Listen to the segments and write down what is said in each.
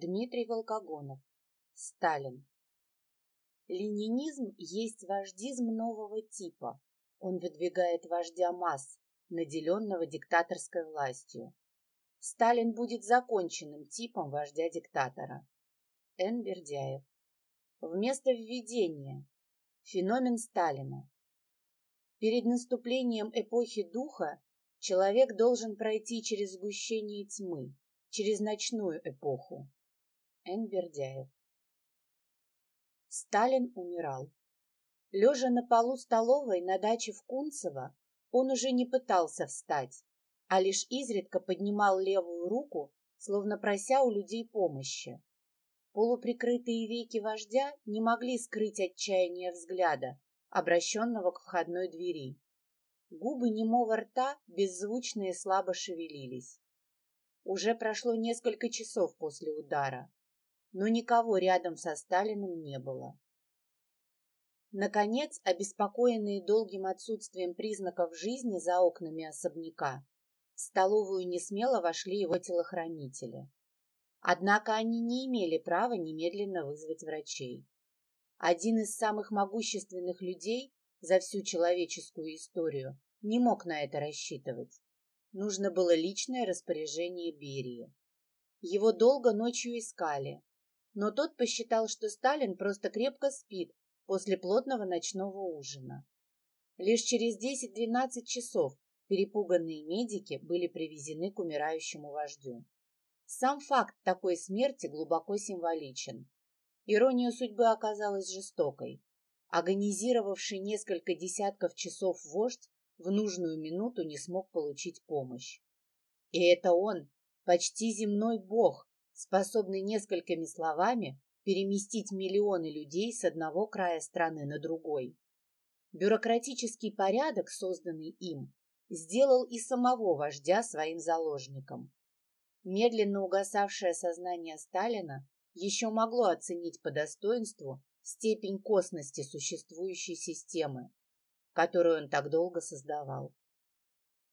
Дмитрий Волкогонов. Сталин. Ленинизм есть вождизм нового типа. Он выдвигает вождя масс, наделенного диктаторской властью. Сталин будет законченным типом вождя-диктатора. Н. Бердяев. Вместо введения. Феномен Сталина. Перед наступлением эпохи духа человек должен пройти через сгущение тьмы, через ночную эпоху. Н. Бердяев. Сталин умирал. Лежа на полу столовой на даче в Кунцево, он уже не пытался встать, а лишь изредка поднимал левую руку, словно прося у людей помощи. Полуприкрытые веки вождя не могли скрыть отчаяние взгляда, обращенного к входной двери. Губы немого рта беззвучно и слабо шевелились. Уже прошло несколько часов после удара, но никого рядом со Сталиным не было. Наконец, обеспокоенные долгим отсутствием признаков жизни за окнами особняка, в столовую несмело вошли его телохранители. Однако они не имели права немедленно вызвать врачей. Один из самых могущественных людей за всю человеческую историю не мог на это рассчитывать. Нужно было личное распоряжение Берии. Его долго ночью искали, но тот посчитал, что Сталин просто крепко спит после плотного ночного ужина. Лишь через 10-12 часов перепуганные медики были привезены к умирающему вождю. Сам факт такой смерти глубоко символичен. Ирония судьбы оказалась жестокой. Агонизировавший несколько десятков часов вождь в нужную минуту не смог получить помощь. И это он, почти земной бог, способный несколькими словами переместить миллионы людей с одного края страны на другой. Бюрократический порядок, созданный им, сделал и самого вождя своим заложником. Медленно угасавшее сознание Сталина еще могло оценить по достоинству степень косности существующей системы, которую он так долго создавал.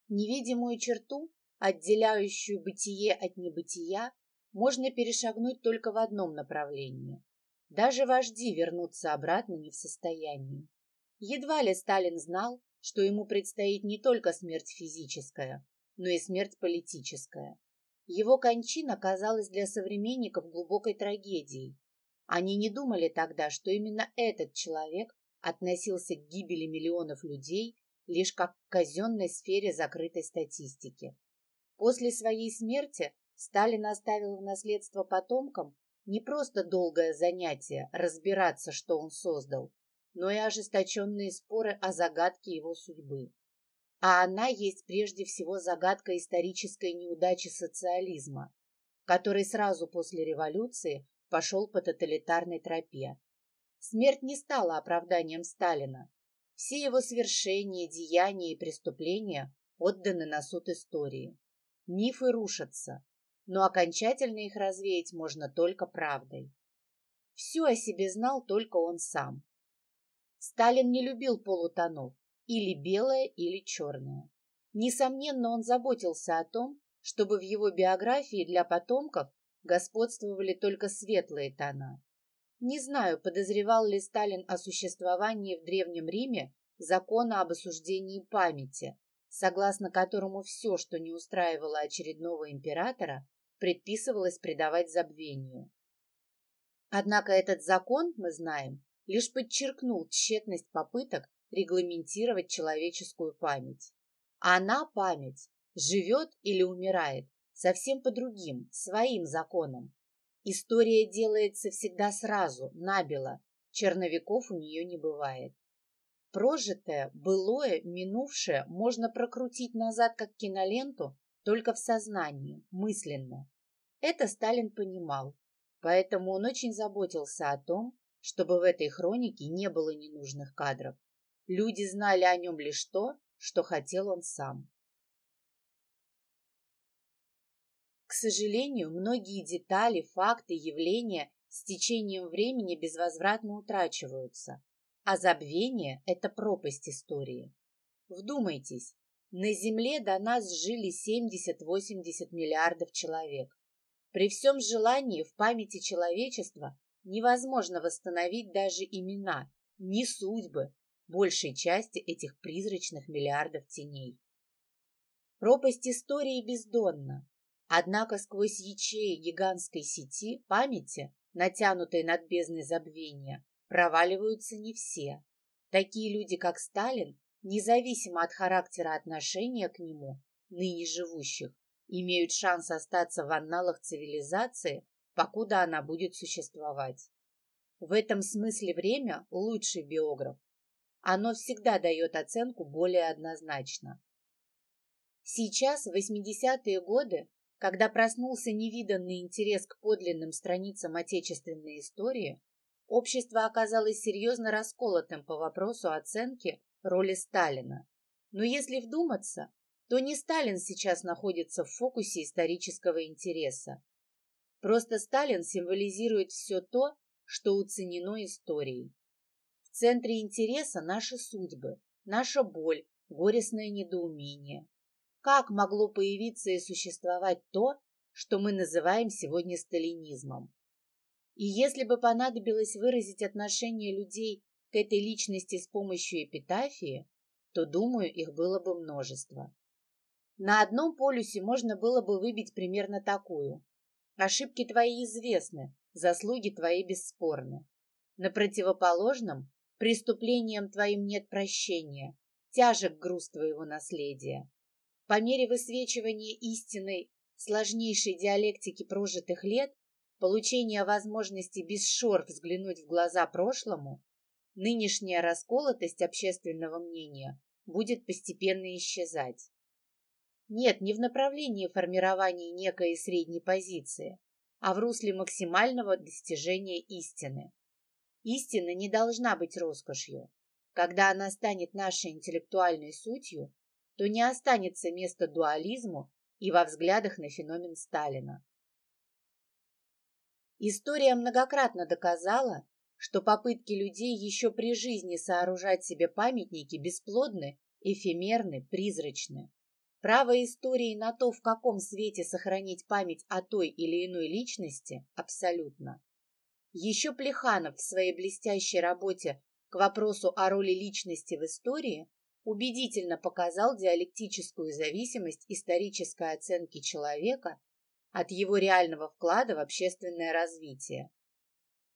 Невидимую черту, отделяющую бытие от небытия, можно перешагнуть только в одном направлении. Даже вожди вернуться обратно не в состоянии. Едва ли Сталин знал, что ему предстоит не только смерть физическая, но и смерть политическая. Его кончина казалась для современников глубокой трагедией. Они не думали тогда, что именно этот человек относился к гибели миллионов людей лишь как к казенной сфере закрытой статистики. После своей смерти Сталин оставил в наследство потомкам не просто долгое занятие разбираться, что он создал, но и ожесточенные споры о загадке его судьбы. А она есть прежде всего загадка исторической неудачи социализма, который сразу после революции пошел по тоталитарной тропе. Смерть не стала оправданием Сталина. Все его свершения, деяния и преступления отданы на суд истории. Мифы рушатся, но окончательно их развеять можно только правдой. Все о себе знал только он сам. Сталин не любил полутонов, или белое, или черное. Несомненно, он заботился о том, чтобы в его биографии для потомков господствовали только светлые тона. Не знаю, подозревал ли Сталин о существовании в Древнем Риме закона об осуждении памяти, согласно которому все, что не устраивало очередного императора, предписывалось предавать забвению. Однако этот закон, мы знаем, лишь подчеркнул тщетность попыток регламентировать человеческую память. Она, память, живет или умирает совсем по другим, своим законам. История делается всегда сразу, набело, черновиков у нее не бывает. Прожитое, былое, минувшее можно прокрутить назад как киноленту только в сознании, мысленно. Это Сталин понимал, поэтому он очень заботился о том, чтобы в этой хронике не было ненужных кадров. Люди знали о нем лишь то, что хотел он сам. К сожалению, многие детали, факты, явления с течением времени безвозвратно утрачиваются, а забвение – это пропасть истории. Вдумайтесь, на Земле до нас жили 70-80 миллиардов человек. При всем желании в памяти человечества невозможно восстановить даже имена, ни судьбы большей части этих призрачных миллиардов теней. Пропасть истории бездонна, однако сквозь ячеи гигантской сети памяти, натянутой над бездной забвения, проваливаются не все. Такие люди, как Сталин, независимо от характера отношения к нему, ныне живущих, имеют шанс остаться в анналах цивилизации, покуда она будет существовать. В этом смысле время – лучший биограф. Оно всегда дает оценку более однозначно. Сейчас, в 80-е годы, когда проснулся невиданный интерес к подлинным страницам отечественной истории, общество оказалось серьезно расколотым по вопросу оценки роли Сталина. Но если вдуматься, то не Сталин сейчас находится в фокусе исторического интереса. Просто Сталин символизирует все то, что уценено историей. В центре интереса наши судьбы, наша боль, горестное недоумение. Как могло появиться и существовать то, что мы называем сегодня сталинизмом? И если бы понадобилось выразить отношение людей к этой личности с помощью эпитафии, то, думаю, их было бы множество. На одном полюсе можно было бы выбить примерно такую. Ошибки твои известны, заслуги твои бесспорны. На противоположном преступлениям твоим нет прощения, тяжек груз твоего наследия. По мере высвечивания истинной, сложнейшей диалектики прожитых лет, получения возможности без шор взглянуть в глаза прошлому, нынешняя расколотость общественного мнения будет постепенно исчезать. Нет, не в направлении формирования некой средней позиции, а в русле максимального достижения истины. Истина не должна быть роскошью. Когда она станет нашей интеллектуальной сутью, то не останется места дуализму и во взглядах на феномен Сталина. История многократно доказала, что попытки людей еще при жизни сооружать себе памятники бесплодны, эфемерны, призрачны. Право истории на то, в каком свете сохранить память о той или иной личности, абсолютно. Еще Плеханов в своей блестящей работе к вопросу о роли личности в истории убедительно показал диалектическую зависимость исторической оценки человека от его реального вклада в общественное развитие.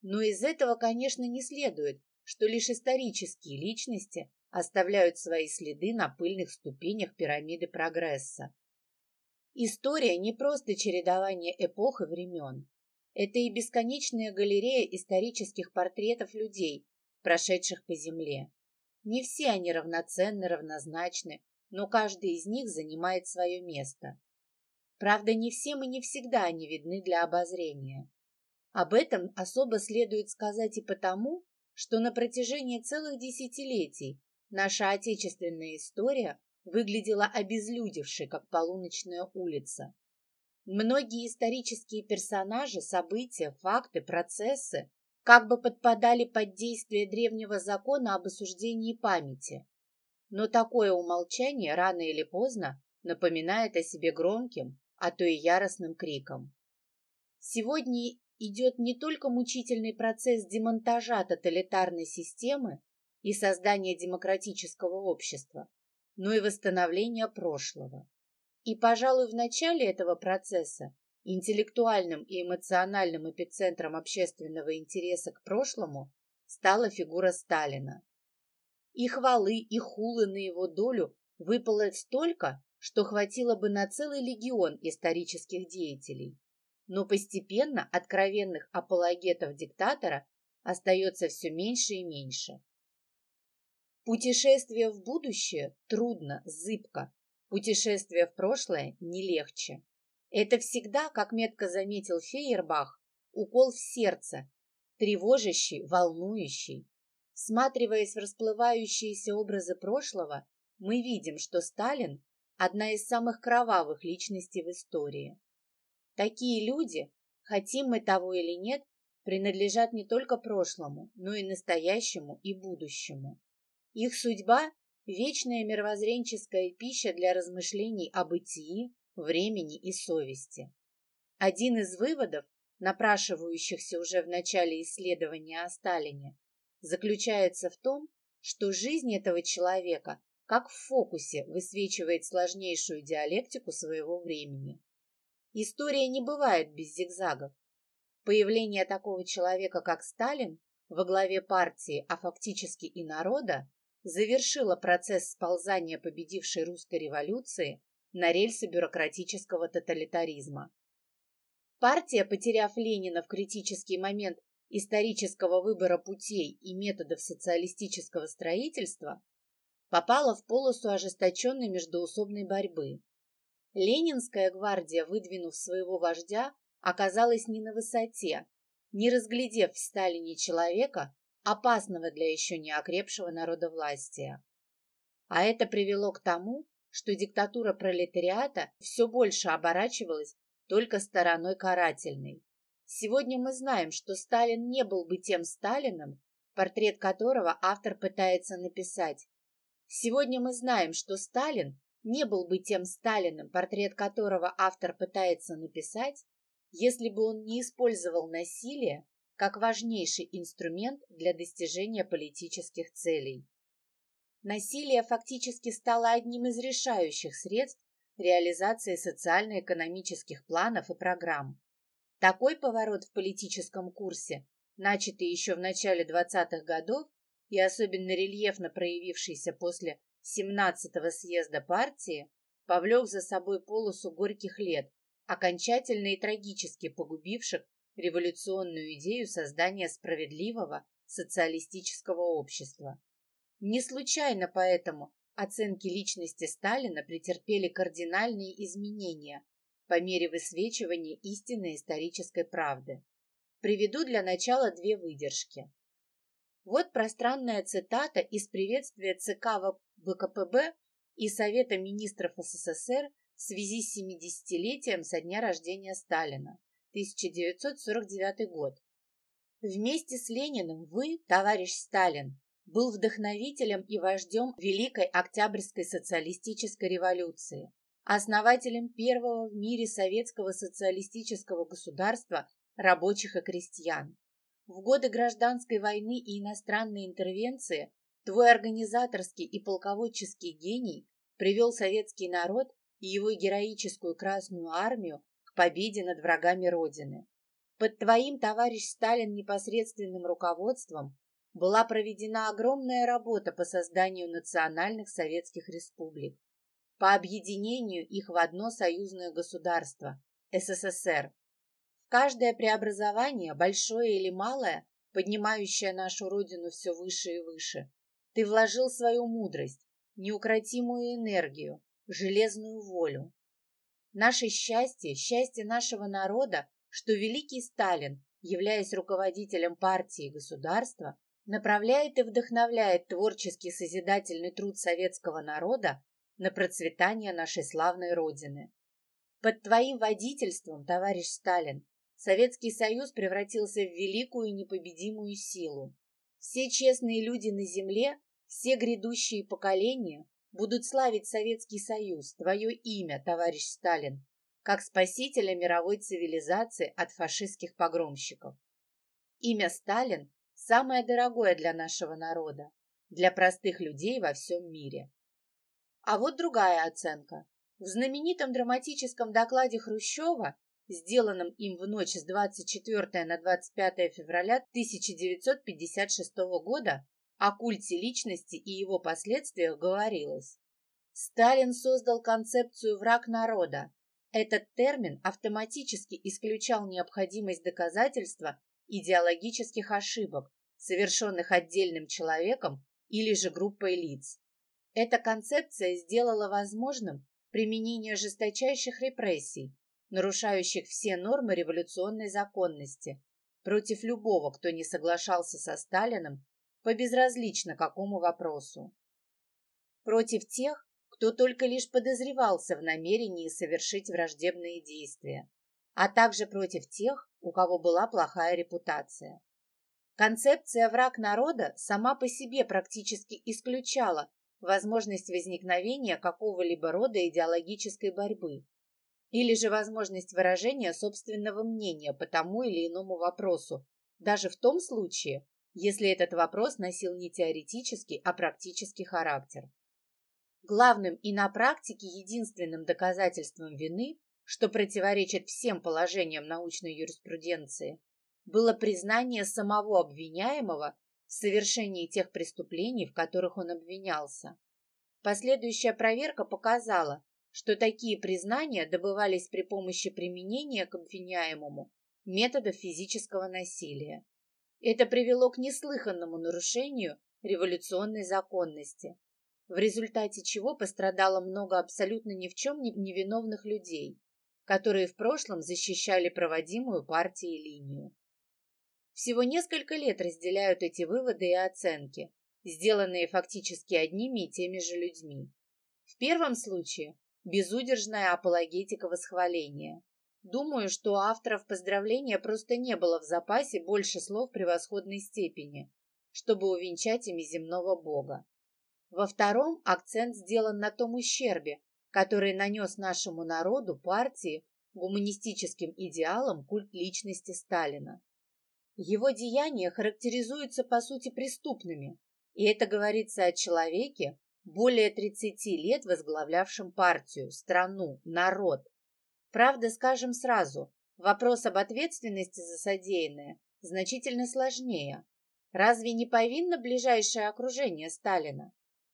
Но из этого, конечно, не следует, что лишь исторические личности оставляют свои следы на пыльных ступенях пирамиды прогресса. История не просто чередование эпох и времен. Это и бесконечная галерея исторических портретов людей, прошедших по земле. Не все они равноценны, равнозначны, но каждый из них занимает свое место. Правда, не всем и не всегда они видны для обозрения. Об этом особо следует сказать и потому, что на протяжении целых десятилетий Наша отечественная история выглядела обезлюдевшей, как полуночная улица. Многие исторические персонажи, события, факты, процессы как бы подпадали под действие древнего закона об осуждении памяти. Но такое умолчание рано или поздно напоминает о себе громким, а то и яростным криком. Сегодня идет не только мучительный процесс демонтажа тоталитарной системы, и создания демократического общества, но и восстановления прошлого. И, пожалуй, в начале этого процесса интеллектуальным и эмоциональным эпицентром общественного интереса к прошлому стала фигура Сталина. И хвалы, и хулы на его долю выпало столько, что хватило бы на целый легион исторических деятелей. Но постепенно откровенных апологетов диктатора остается все меньше и меньше. Путешествие в будущее трудно, зыбко. Путешествие в прошлое не легче. Это всегда, как метко заметил Фейербах, укол в сердце, тревожащий, волнующий. Сматриваясь в расплывающиеся образы прошлого, мы видим, что Сталин – одна из самых кровавых личностей в истории. Такие люди, хотим мы того или нет, принадлежат не только прошлому, но и настоящему и будущему. Их судьба – вечная мировоззренческая пища для размышлений о бытии, времени и совести. Один из выводов, напрашивающихся уже в начале исследования о Сталине, заключается в том, что жизнь этого человека как в фокусе высвечивает сложнейшую диалектику своего времени. История не бывает без зигзагов. Появление такого человека, как Сталин, во главе партии, а фактически и народа, завершило процесс сползания победившей русской революции на рельсы бюрократического тоталитаризма. Партия, потеряв Ленина в критический момент исторического выбора путей и методов социалистического строительства, попала в полосу ожесточенной междоусобной борьбы. Ленинская гвардия, выдвинув своего вождя, оказалась не на высоте, не разглядев в Сталине человека, опасного для еще не окрепшего народовластия. А это привело к тому, что диктатура пролетариата все больше оборачивалась только стороной карательной. Сегодня мы знаем, что Сталин не был бы тем Сталином, портрет которого автор пытается написать, Сегодня мы знаем, что Сталин не был бы тем Сталиным, портрет которого автор пытается написать, если бы он не использовал насилие как важнейший инструмент для достижения политических целей. Насилие фактически стало одним из решающих средств реализации социально-экономических планов и программ. Такой поворот в политическом курсе, начатый еще в начале 20-х годов, и особенно рельефно проявившийся после 17-го съезда партии, повлек за собой полосу горьких лет, окончательно и трагически погубивших революционную идею создания справедливого социалистического общества. Не случайно поэтому оценки личности Сталина претерпели кардинальные изменения по мере высвечивания истинной исторической правды. Приведу для начала две выдержки. Вот пространная цитата из приветствия ЦК ВКПБ и Совета министров СССР в связи с 70-летием со дня рождения Сталина, 1949 год. Вместе с Лениным вы, товарищ Сталин, был вдохновителем и вождем Великой Октябрьской социалистической революции, основателем первого в мире советского социалистического государства рабочих и крестьян. В годы гражданской войны и иностранной интервенции твой организаторский и полководческий гений привел советский народ и его героическую Красную Армию к победе над врагами Родины. Под твоим, товарищ Сталин, непосредственным руководством была проведена огромная работа по созданию национальных советских республик, по объединению их в одно союзное государство – СССР, Каждое преобразование, большое или малое, поднимающее нашу Родину все выше и выше, ты вложил свою мудрость, неукротимую энергию, железную волю. Наше счастье, счастье нашего народа, что великий Сталин, являясь руководителем партии и государства, направляет и вдохновляет творческий созидательный труд советского народа на процветание нашей славной Родины. Под твоим водительством, товарищ Сталин, Советский Союз превратился в великую и непобедимую силу. Все честные люди на земле, все грядущие поколения будут славить Советский Союз, твое имя, товарищ Сталин, как спасителя мировой цивилизации от фашистских погромщиков. Имя Сталин – самое дорогое для нашего народа, для простых людей во всем мире. А вот другая оценка. В знаменитом драматическом докладе Хрущева сделанном им в ночь с 24 на 25 февраля 1956 года, о культе личности и его последствиях говорилось. Сталин создал концепцию «враг народа». Этот термин автоматически исключал необходимость доказательства идеологических ошибок, совершенных отдельным человеком или же группой лиц. Эта концепция сделала возможным применение жесточайших репрессий, нарушающих все нормы революционной законности, против любого, кто не соглашался со Сталиным по безразлично какому вопросу. Против тех, кто только лишь подозревался в намерении совершить враждебные действия, а также против тех, у кого была плохая репутация. Концепция «враг народа» сама по себе практически исключала возможность возникновения какого-либо рода идеологической борьбы, или же возможность выражения собственного мнения по тому или иному вопросу, даже в том случае, если этот вопрос носил не теоретический, а практический характер. Главным и на практике единственным доказательством вины, что противоречит всем положениям научной юриспруденции, было признание самого обвиняемого в совершении тех преступлений, в которых он обвинялся. Последующая проверка показала, что такие признания добывались при помощи применения к обвиняемому методов физического насилия. Это привело к неслыханному нарушению революционной законности, в результате чего пострадало много абсолютно ни в чем не невиновных людей, которые в прошлом защищали проводимую партией линию. Всего несколько лет разделяют эти выводы и оценки, сделанные фактически одними и теми же людьми. В первом случае безудержная апологетика восхваления. Думаю, что авторов поздравления просто не было в запасе больше слов превосходной степени, чтобы увенчать ими земного бога. Во втором акцент сделан на том ущербе, который нанес нашему народу, партии, гуманистическим идеалам культ личности Сталина. Его деяния характеризуются по сути преступными, и это говорится о человеке, более 30 лет возглавлявшем партию, страну, народ, Правда, скажем сразу, вопрос об ответственности за содеянное значительно сложнее. Разве не повинно ближайшее окружение Сталина?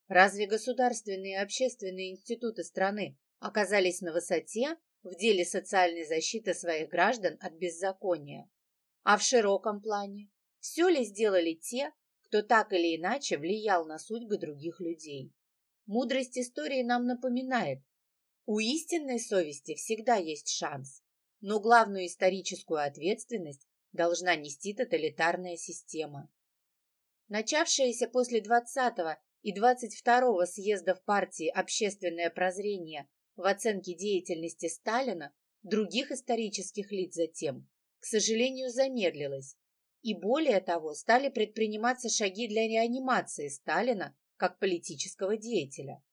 Разве государственные и общественные институты страны оказались на высоте в деле социальной защиты своих граждан от беззакония? А в широком плане, все ли сделали те, кто так или иначе влиял на судьбы других людей? Мудрость истории нам напоминает, у истинной совести всегда есть шанс, но главную историческую ответственность должна нести тоталитарная система. Начавшееся после 20 и 22 съездов партии «Общественное прозрение» в оценке деятельности Сталина других исторических лиц затем, к сожалению, замедлилось, и более того, стали предприниматься шаги для реанимации Сталина как политического деятеля.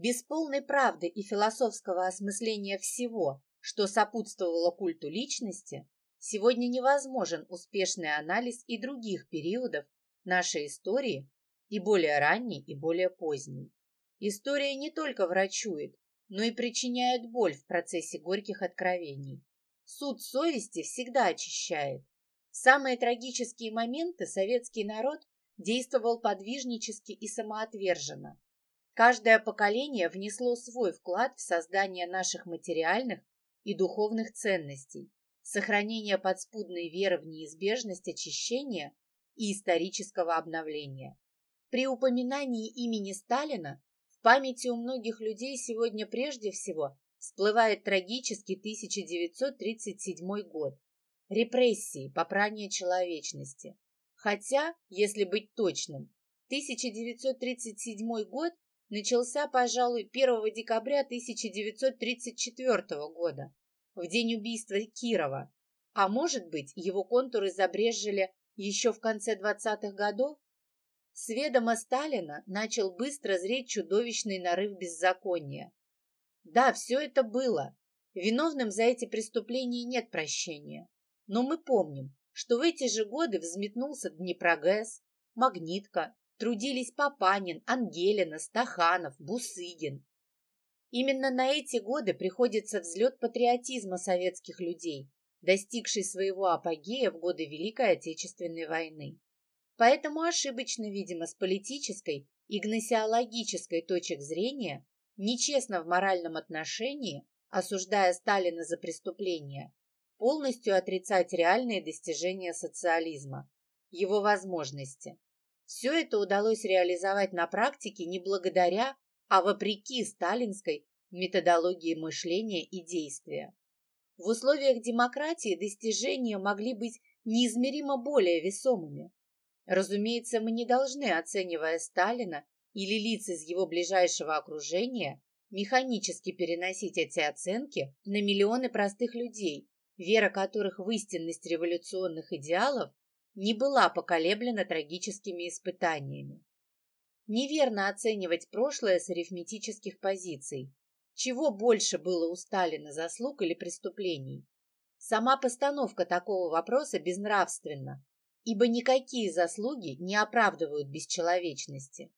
Без полной правды и философского осмысления всего, что сопутствовало культу личности, сегодня невозможен успешный анализ и других периодов нашей истории, и более ранней, и более поздней. История не только врачует, но и причиняет боль в процессе горьких откровений. Суд совести всегда очищает. В самые трагические моменты советский народ действовал подвижнически и самоотверженно. Каждое поколение внесло свой вклад в создание наших материальных и духовных ценностей, сохранение подспудной веры в неизбежность очищения и исторического обновления. При упоминании имени Сталина в памяти у многих людей сегодня прежде всего всплывает трагический 1937 год, репрессии, попрание человечности. Хотя, если быть точным, 1937 год начался, пожалуй, 1 декабря 1934 года, в день убийства Кирова, а может быть, его контуры забрежили еще в конце 20-х годов? С ведома Сталина начал быстро зреть чудовищный нарыв беззакония. Да, все это было. Виновным за эти преступления нет прощения. Но мы помним, что в эти же годы взметнулся Днепрогэс, Магнитка, трудились Папанин, Ангелина, Стаханов, Бусыгин. Именно на эти годы приходится взлет патриотизма советских людей, достигший своего апогея в годы Великой Отечественной войны. Поэтому ошибочно, видимо, с политической и гносеологической точек зрения, нечестно в моральном отношении, осуждая Сталина за преступления, полностью отрицать реальные достижения социализма, его возможности. Все это удалось реализовать на практике не благодаря, а вопреки сталинской методологии мышления и действия. В условиях демократии достижения могли быть неизмеримо более весомыми. Разумеется, мы не должны, оценивая Сталина или лиц из его ближайшего окружения, механически переносить эти оценки на миллионы простых людей, вера которых в истинность революционных идеалов не была поколеблена трагическими испытаниями. Неверно оценивать прошлое с арифметических позиций. Чего больше было у Сталина заслуг или преступлений? Сама постановка такого вопроса безнравственна, ибо никакие заслуги не оправдывают бесчеловечности.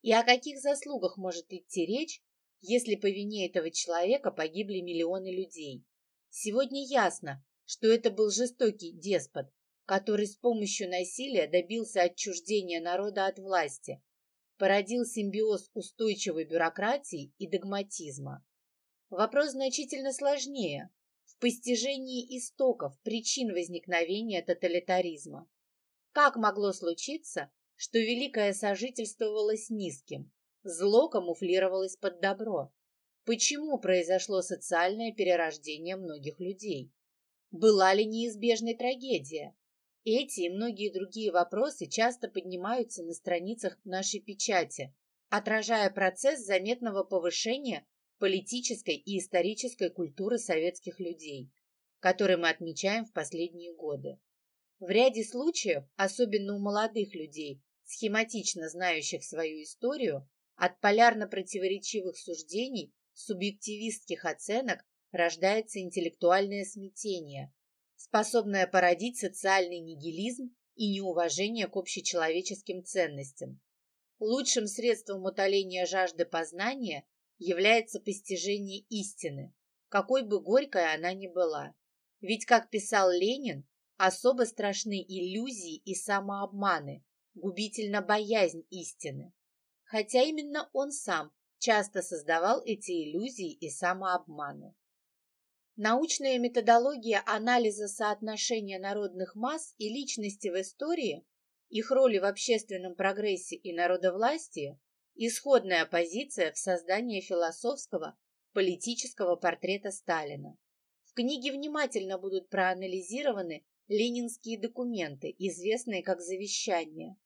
И о каких заслугах может идти речь, если по вине этого человека погибли миллионы людей? Сегодня ясно, что это был жестокий деспот, который с помощью насилия добился отчуждения народа от власти, породил симбиоз устойчивой бюрократии и догматизма. Вопрос значительно сложнее в постижении истоков причин возникновения тоталитаризма. Как могло случиться, что великое сожительствовало с низким, зло камуфлировалось под добро? Почему произошло социальное перерождение многих людей? Была ли неизбежной трагедия? Эти и многие другие вопросы часто поднимаются на страницах нашей печати, отражая процесс заметного повышения политической и исторической культуры советских людей, который мы отмечаем в последние годы. В ряде случаев, особенно у молодых людей, схематично знающих свою историю, от полярно противоречивых суждений, субъективистских оценок рождается интеллектуальное смятение, способная породить социальный нигилизм и неуважение к общечеловеческим ценностям. Лучшим средством утоления жажды познания является постижение истины, какой бы горькой она ни была. Ведь, как писал Ленин, особо страшны иллюзии и самообманы, губительна боязнь истины. Хотя именно он сам часто создавал эти иллюзии и самообманы. Научная методология анализа соотношения народных масс и личности в истории, их роли в общественном прогрессе и народовластии – исходная позиция в создании философского, политического портрета Сталина. В книге внимательно будут проанализированы ленинские документы, известные как завещания.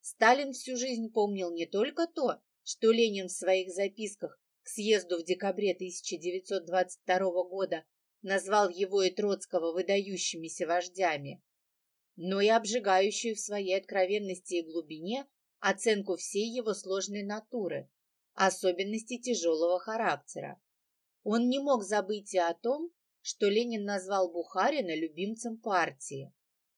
Сталин всю жизнь помнил не только то, что Ленин в своих записках к съезду в декабре 1922 года назвал его и Троцкого выдающимися вождями, но и обжигающую в своей откровенности и глубине оценку всей его сложной натуры, особенностей тяжелого характера. Он не мог забыть и о том, что Ленин назвал Бухарина любимцем партии.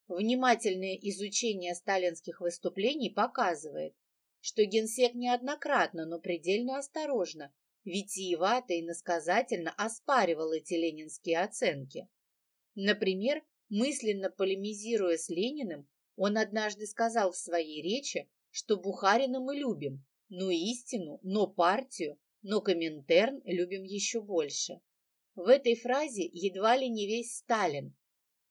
Внимательное изучение сталинских выступлений показывает, что генсек неоднократно, но предельно осторожно витиевато и насказательно оспаривал эти ленинские оценки. Например, мысленно полемизируя с Лениным, он однажды сказал в своей речи, что Бухарина мы любим, но истину, но партию, но Коминтерн любим еще больше. В этой фразе едва ли не весь Сталин,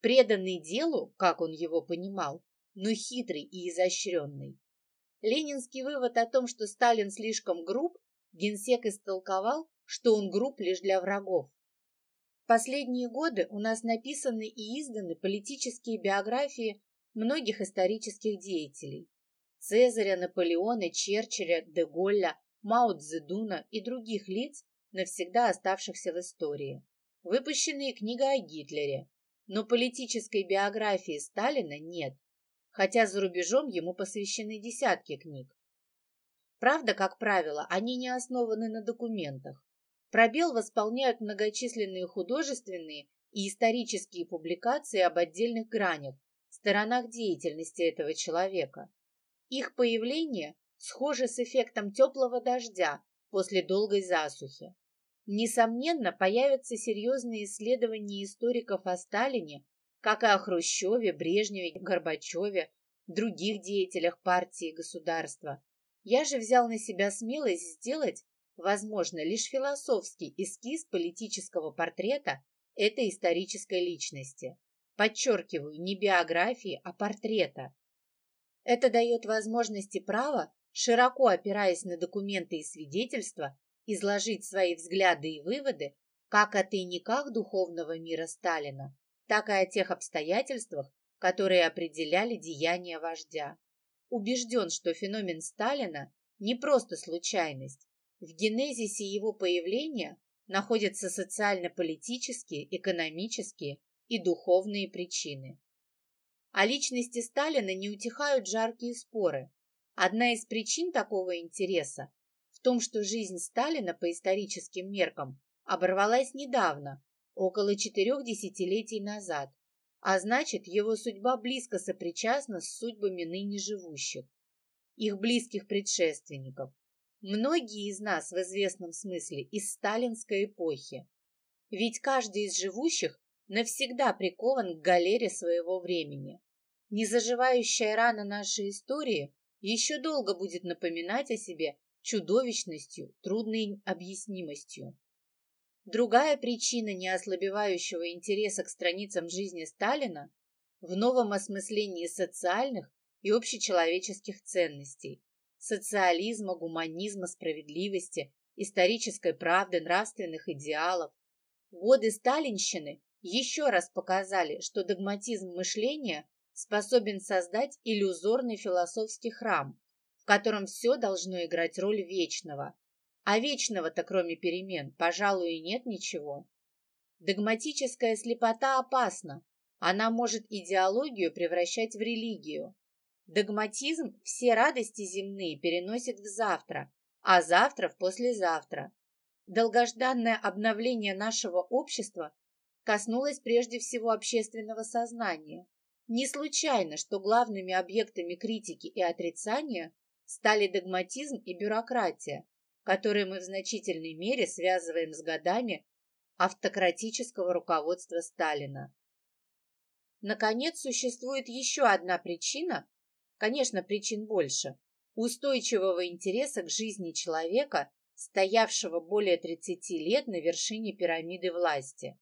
преданный делу, как он его понимал, но хитрый и изощренный. Ленинский вывод о том, что Сталин слишком груб, Генсек истолковал, что он груб лишь для врагов. В последние годы у нас написаны и изданы политические биографии многих исторических деятелей. Цезаря, Наполеона, Черчилля, де Голля, Мао Цзэдуна и других лиц, навсегда оставшихся в истории. Выпущена и книга о Гитлере, но политической биографии Сталина нет, хотя за рубежом ему посвящены десятки книг. Правда, как правило, они не основаны на документах. Пробел восполняют многочисленные художественные и исторические публикации об отдельных гранях, сторонах деятельности этого человека. Их появление схоже с эффектом теплого дождя после долгой засухи. Несомненно, появятся серьезные исследования историков о Сталине, как и о Хрущеве, Брежневе, Горбачеве, других деятелях партии и государства, я же взял на себя смелость сделать, возможно, лишь философский эскиз политического портрета этой исторической личности. Подчеркиваю, не биографии, а портрета. Это дает возможности права, широко опираясь на документы и свидетельства, изложить свои взгляды и выводы как о тайниках духовного мира Сталина, так и о тех обстоятельствах, которые определяли деяния вождя убежден, что феномен Сталина не просто случайность. В генезисе его появления находятся социально-политические, экономические и духовные причины. О личности Сталина не утихают жаркие споры. Одна из причин такого интереса в том, что жизнь Сталина по историческим меркам оборвалась недавно, около четырех десятилетий назад, а значит, его судьба близко сопричастна с судьбами ныне живущих, их близких предшественников. Многие из нас в известном смысле из сталинской эпохи. Ведь каждый из живущих навсегда прикован к галере своего времени. Незаживающая рана нашей истории еще долго будет напоминать о себе чудовищностью, трудной объяснимостью. Другая причина неослабевающего интереса к страницам жизни Сталина в новом осмыслении социальных и общечеловеческих ценностей, социализма, гуманизма, справедливости, исторической правды, нравственных идеалов. Годы сталинщины еще раз показали, что догматизм мышления способен создать иллюзорный философский храм, в котором все должно играть роль вечного. А вечного-то, кроме перемен, пожалуй, и нет ничего. Догматическая слепота опасна. Она может идеологию превращать в религию. Догматизм все радости земные переносит в завтра, а завтра в послезавтра. Долгожданное обновление нашего общества коснулось прежде всего общественного сознания. Не случайно, что главными объектами критики и отрицания стали догматизм и бюрократия, которые мы в значительной мере связываем с годами автократического руководства Сталина. Наконец, существует еще одна причина, конечно, причин больше, устойчивого интереса к жизни человека, стоявшего более 30 лет на вершине пирамиды власти.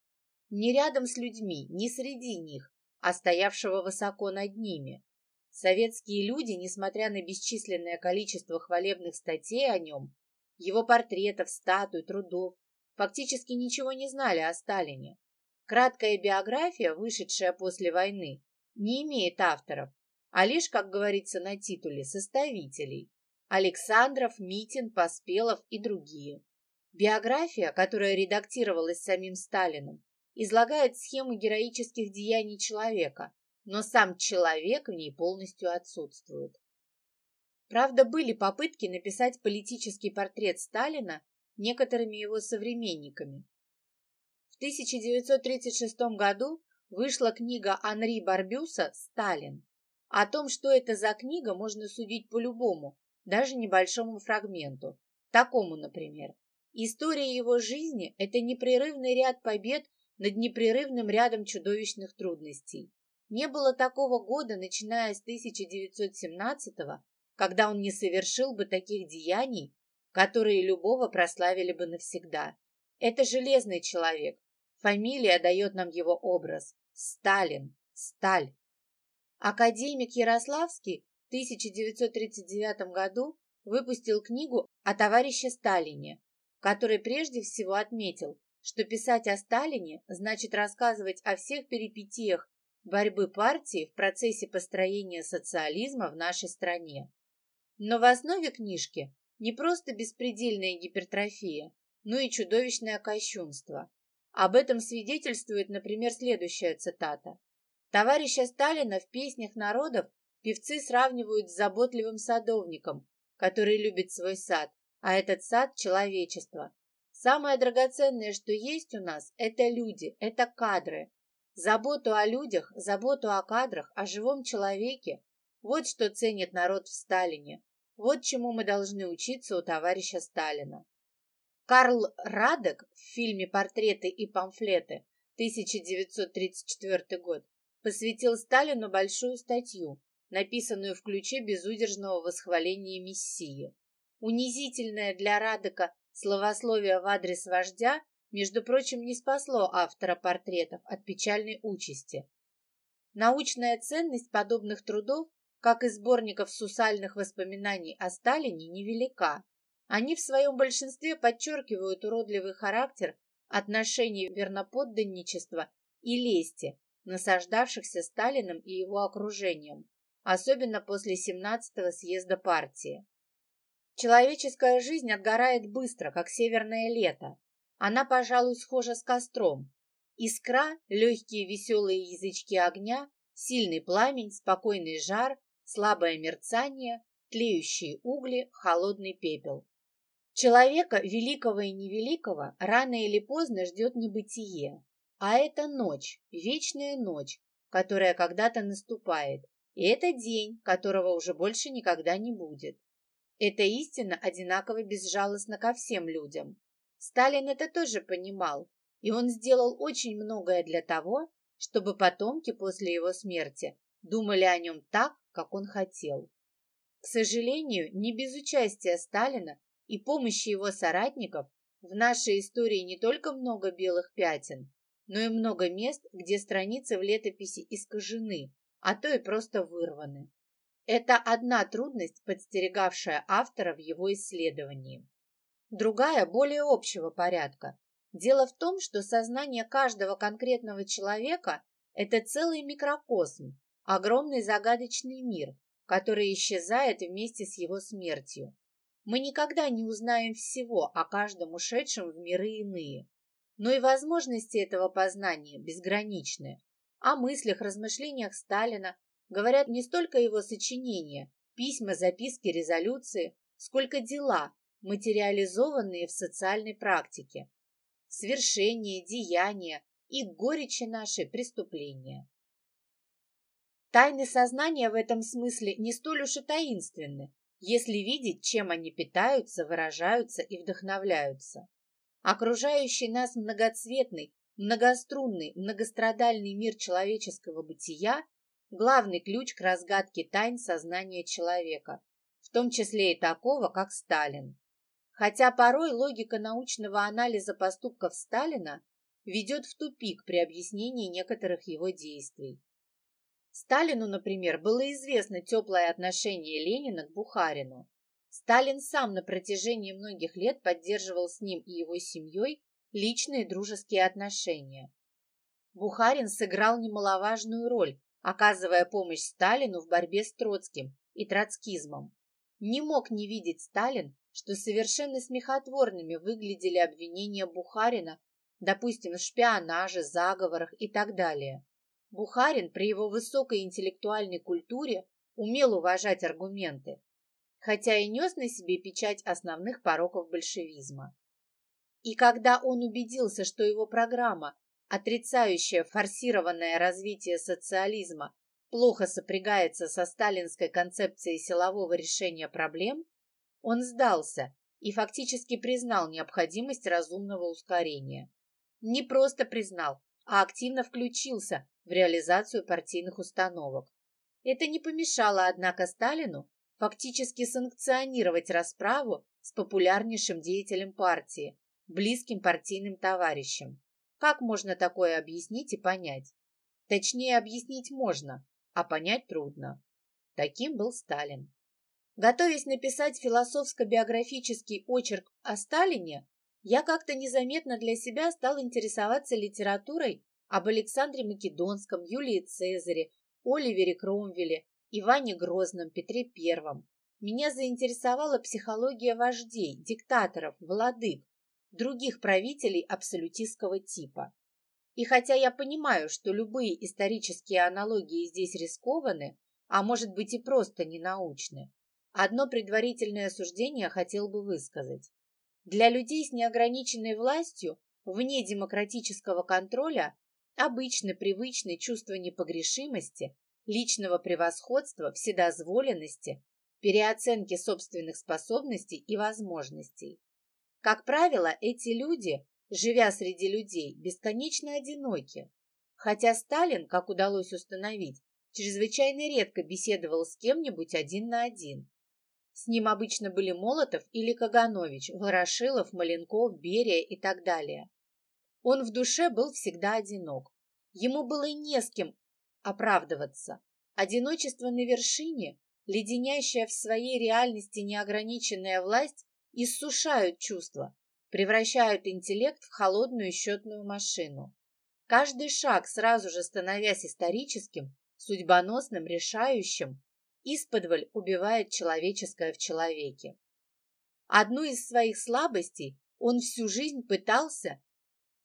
Не рядом с людьми, не среди них, а стоявшего высоко над ними. Советские люди, несмотря на бесчисленное количество хвалебных статей о нем, его портретов, статуй, трудов, фактически ничего не знали о Сталине. Краткая биография, вышедшая после войны, не имеет авторов, а лишь, как говорится на титуле, составителей. Александров, Митин, Поспелов и другие. Биография, которая редактировалась самим Сталиным, излагает схему героических деяний человека, но сам человек в ней полностью отсутствует. Правда, были попытки написать политический портрет Сталина некоторыми его современниками. В 1936 году вышла книга Анри Барбюса «Сталин». О том, что это за книга, можно судить по-любому, даже небольшому фрагменту. Такому, например. История его жизни – это непрерывный ряд побед над непрерывным рядом чудовищных трудностей. Не было такого года, начиная с 1917-го, когда он не совершил бы таких деяний, которые любого прославили бы навсегда. Это железный человек. Фамилия дает нам его образ. Сталин. Сталь. Академик Ярославский в 1939 году выпустил книгу о товарище Сталине, в которой прежде всего отметил, что писать о Сталине значит рассказывать о всех перипетиях борьбы партии в процессе построения социализма в нашей стране. Но в основе книжки не просто беспредельная гипертрофия, но и чудовищное кощунство. Об этом свидетельствует, например, следующая цитата. Товарища Сталина в песнях народов певцы сравнивают с заботливым садовником, который любит свой сад, а этот сад – человечество, Самое драгоценное, что есть у нас, это люди, это кадры. Заботу о людях, заботу о кадрах, о живом человеке – вот что ценит народ в Сталине. Вот чему мы должны учиться у товарища Сталина. Карл Радек в фильме «Портреты и памфлеты» 1934 год посвятил Сталину большую статью, написанную в ключе безудержного восхваления Мессии. Унизительная для Радека Словословие в адрес вождя, между прочим, не спасло автора портретов от печальной участи. Научная ценность подобных трудов, как и сборников сусальных воспоминаний о Сталине, невелика. Они в своем большинстве подчеркивают уродливый характер отношений верноподданничества и лести, насаждавшихся Сталиным и его окружением, особенно после 17-го съезда партии. Человеческая жизнь отгорает быстро, как северное лето. Она, пожалуй, схожа с костром. Искра, легкие веселые язычки огня, сильный пламень, спокойный жар, слабое мерцание, тлеющие угли, холодный пепел. Человека, великого и невеликого, рано или поздно ждет небытие. А это ночь, вечная ночь, которая когда-то наступает. И это день, которого уже больше никогда не будет. Эта истина одинаково безжалостна ко всем людям. Сталин это тоже понимал, и он сделал очень многое для того, чтобы потомки после его смерти думали о нем так, как он хотел. К сожалению, не без участия Сталина и помощи его соратников в нашей истории не только много белых пятен, но и много мест, где страницы в летописи искажены, а то и просто вырваны. Это одна трудность, подстерегавшая автора в его исследовании. Другая, более общего порядка. Дело в том, что сознание каждого конкретного человека – это целый микрокосм, огромный загадочный мир, который исчезает вместе с его смертью. Мы никогда не узнаем всего о каждом ушедшем в миры иные. Но и возможности этого познания безграничны. О мыслях, размышлениях Сталина говорят не столько его сочинения, письма, записки, резолюции, сколько дела, материализованные в социальной практике. Свершения, деяния и горечи наши преступления. Тайны сознания в этом смысле не столь уж и таинственны, если видеть, чем они питаются, выражаются и вдохновляются. Окружающий нас многоцветный, многострунный, многострадальный мир человеческого бытия – главный ключ к разгадке тайн сознания человека, в том числе и такого, как Сталин. Хотя порой логика научного анализа поступков Сталина ведет в тупик при объяснении некоторых его действий. Сталину, например, было известно теплое отношение Ленина к Бухарину. Сталин сам на протяжении многих лет поддерживал с ним и его семьей личные дружеские отношения. Бухарин сыграл немаловажную роль, оказывая помощь Сталину в борьбе с Троцким и троцкизмом. Не мог не видеть Сталин, что совершенно смехотворными выглядели обвинения Бухарина, допустим, в шпионаже, заговорах и так далее. Бухарин при его высокой интеллектуальной культуре умел уважать аргументы, хотя и нес на себе печать основных пороков большевизма. И когда он убедился, что его программа, отрицающая форсированное развитие социализма, плохо сопрягается со сталинской концепцией силового решения проблем, он сдался и фактически признал необходимость разумного ускорения. Не просто признал, а активно включился в реализацию партийных установок. Это не помешало, однако, Сталину фактически санкционировать расправу с популярнейшим деятелем партии, близким партийным товарищем. Как можно такое объяснить и понять? Точнее, объяснить можно, а понять трудно. Таким был Сталин. Готовясь написать философско-биографический очерк о Сталине, я как-то незаметно для себя стал интересоваться литературой об Александре Македонском, Юлии Цезаре, Оливере Кромвеле, Иване Грозном, Петре Первом. Меня заинтересовала психология вождей, диктаторов, владык, других правителей абсолютистского типа. И хотя я понимаю, что любые исторические аналогии здесь рискованы, а может быть и просто ненаучны, одно предварительное суждение хотел бы высказать. Для людей с неограниченной властью, вне демократического контроля, обычно привычное чувство непогрешимости, личного превосходства, вседозволенности, переоценки собственных способностей и возможностей. Как правило, эти люди, живя среди людей, бесконечно одиноки. Хотя Сталин, как удалось установить, чрезвычайно редко беседовал с кем-нибудь один на один. С ним обычно были Молотов или Каганович, Ворошилов, Маленков, Берия и так далее. Он в душе был всегда одинок. Ему было не с кем оправдываться. Одиночество на вершине, леденящая в своей реальности неограниченная власть, иссушают чувства, превращают интеллект в холодную счетную машину. Каждый шаг, сразу же становясь историческим, судьбоносным, решающим, исподволь убивает человеческое в человеке. Одну из своих слабостей он всю жизнь пытался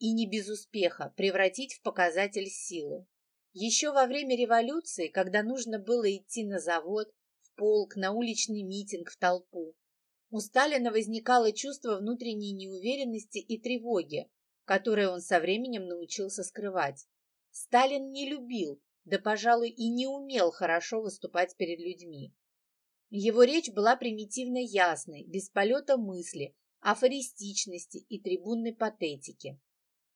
и не без успеха превратить в показатель силы. Еще во время революции, когда нужно было идти на завод, в полк, на уличный митинг, в толпу, У Сталина возникало чувство внутренней неуверенности и тревоги, которое он со временем научился скрывать. Сталин не любил, да, пожалуй, и не умел хорошо выступать перед людьми. Его речь была примитивно ясной, без полета мысли, афористичности и трибунной патетики.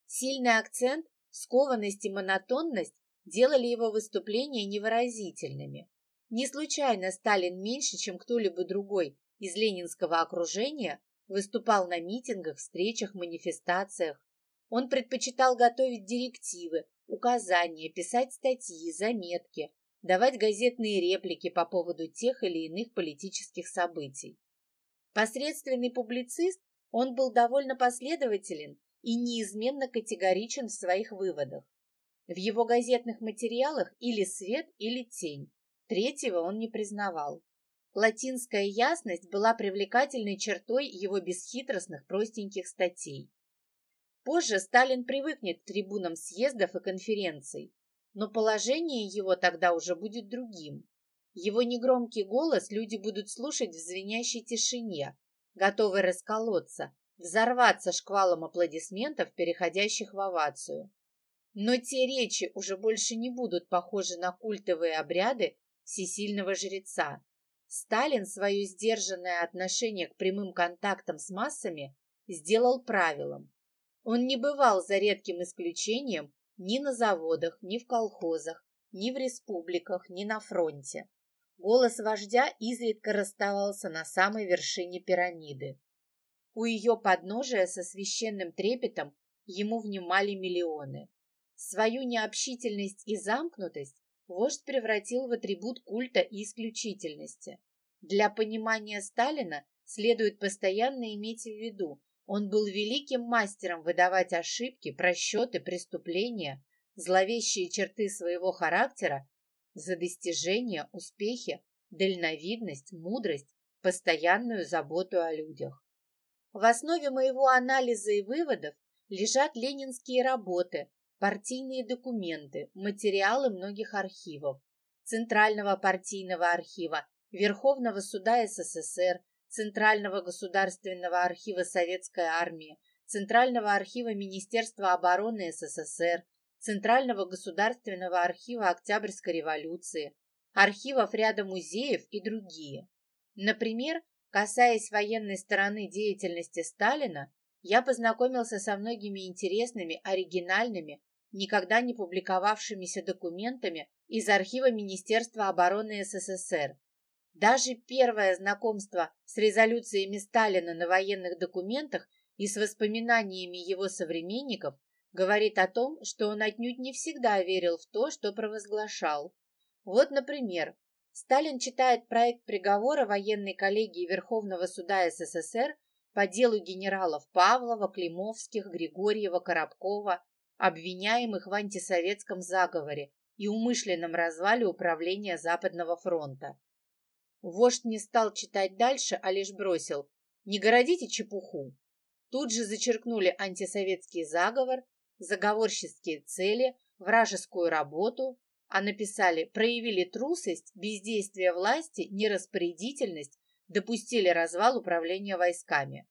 Сильный акцент, скованность и монотонность делали его выступления невыразительными. Не случайно Сталин меньше, чем кто-либо другой из ленинского окружения, выступал на митингах, встречах, манифестациях. Он предпочитал готовить директивы, указания, писать статьи, заметки, давать газетные реплики по поводу тех или иных политических событий. Посредственный публицист, он был довольно последователен и неизменно категоричен в своих выводах. В его газетных материалах или свет, или тень. Третьего он не признавал. Латинская ясность была привлекательной чертой его бесхитростных простеньких статей. Позже Сталин привыкнет к трибунам съездов и конференций, но положение его тогда уже будет другим. Его негромкий голос люди будут слушать в звенящей тишине, готовые расколоться, взорваться шквалом аплодисментов, переходящих в овацию. Но те речи уже больше не будут похожи на культовые обряды всесильного жреца. Сталин свое сдержанное отношение к прямым контактам с массами сделал правилом. Он не бывал за редким исключением ни на заводах, ни в колхозах, ни в республиках, ни на фронте. Голос вождя изредка расставался на самой вершине пирамиды. У ее подножия со священным трепетом ему внимали миллионы. Свою необщительность и замкнутость вождь превратил в атрибут культа и исключительности. Для понимания Сталина следует постоянно иметь в виду, он был великим мастером выдавать ошибки, просчеты, преступления, зловещие черты своего характера за достижения, успехи, дальновидность, мудрость, постоянную заботу о людях. В основе моего анализа и выводов лежат ленинские работы, партийные документы, материалы многих архивов, Центрального партийного архива, Верховного суда СССР, Центрального государственного архива Советской армии, Центрального архива Министерства обороны СССР, Центрального государственного архива Октябрьской революции, архивов ряда музеев и другие. Например, касаясь военной стороны деятельности Сталина, я познакомился со многими интересными, оригинальными, никогда не публиковавшимися документами из архива Министерства обороны СССР, даже первое знакомство с резолюциями Сталина на военных документах и с воспоминаниями его современников говорит о том, что он отнюдь не всегда верил в то, что провозглашал. Вот, например, Сталин читает проект приговора военной коллегии Верховного суда СССР по делу генералов Павлова, Климовских, Григорьева, Коробкова, обвиняемых в антисоветском заговоре и умышленном развале управления Западного фронта. Вождь не стал читать дальше, а лишь бросил «Не городите чепуху». Тут же зачеркнули антисоветский заговор, заговорческие цели, вражескую работу, а написали «проявили трусость, бездействие власти, нераспорядительность, допустили развал управления войсками».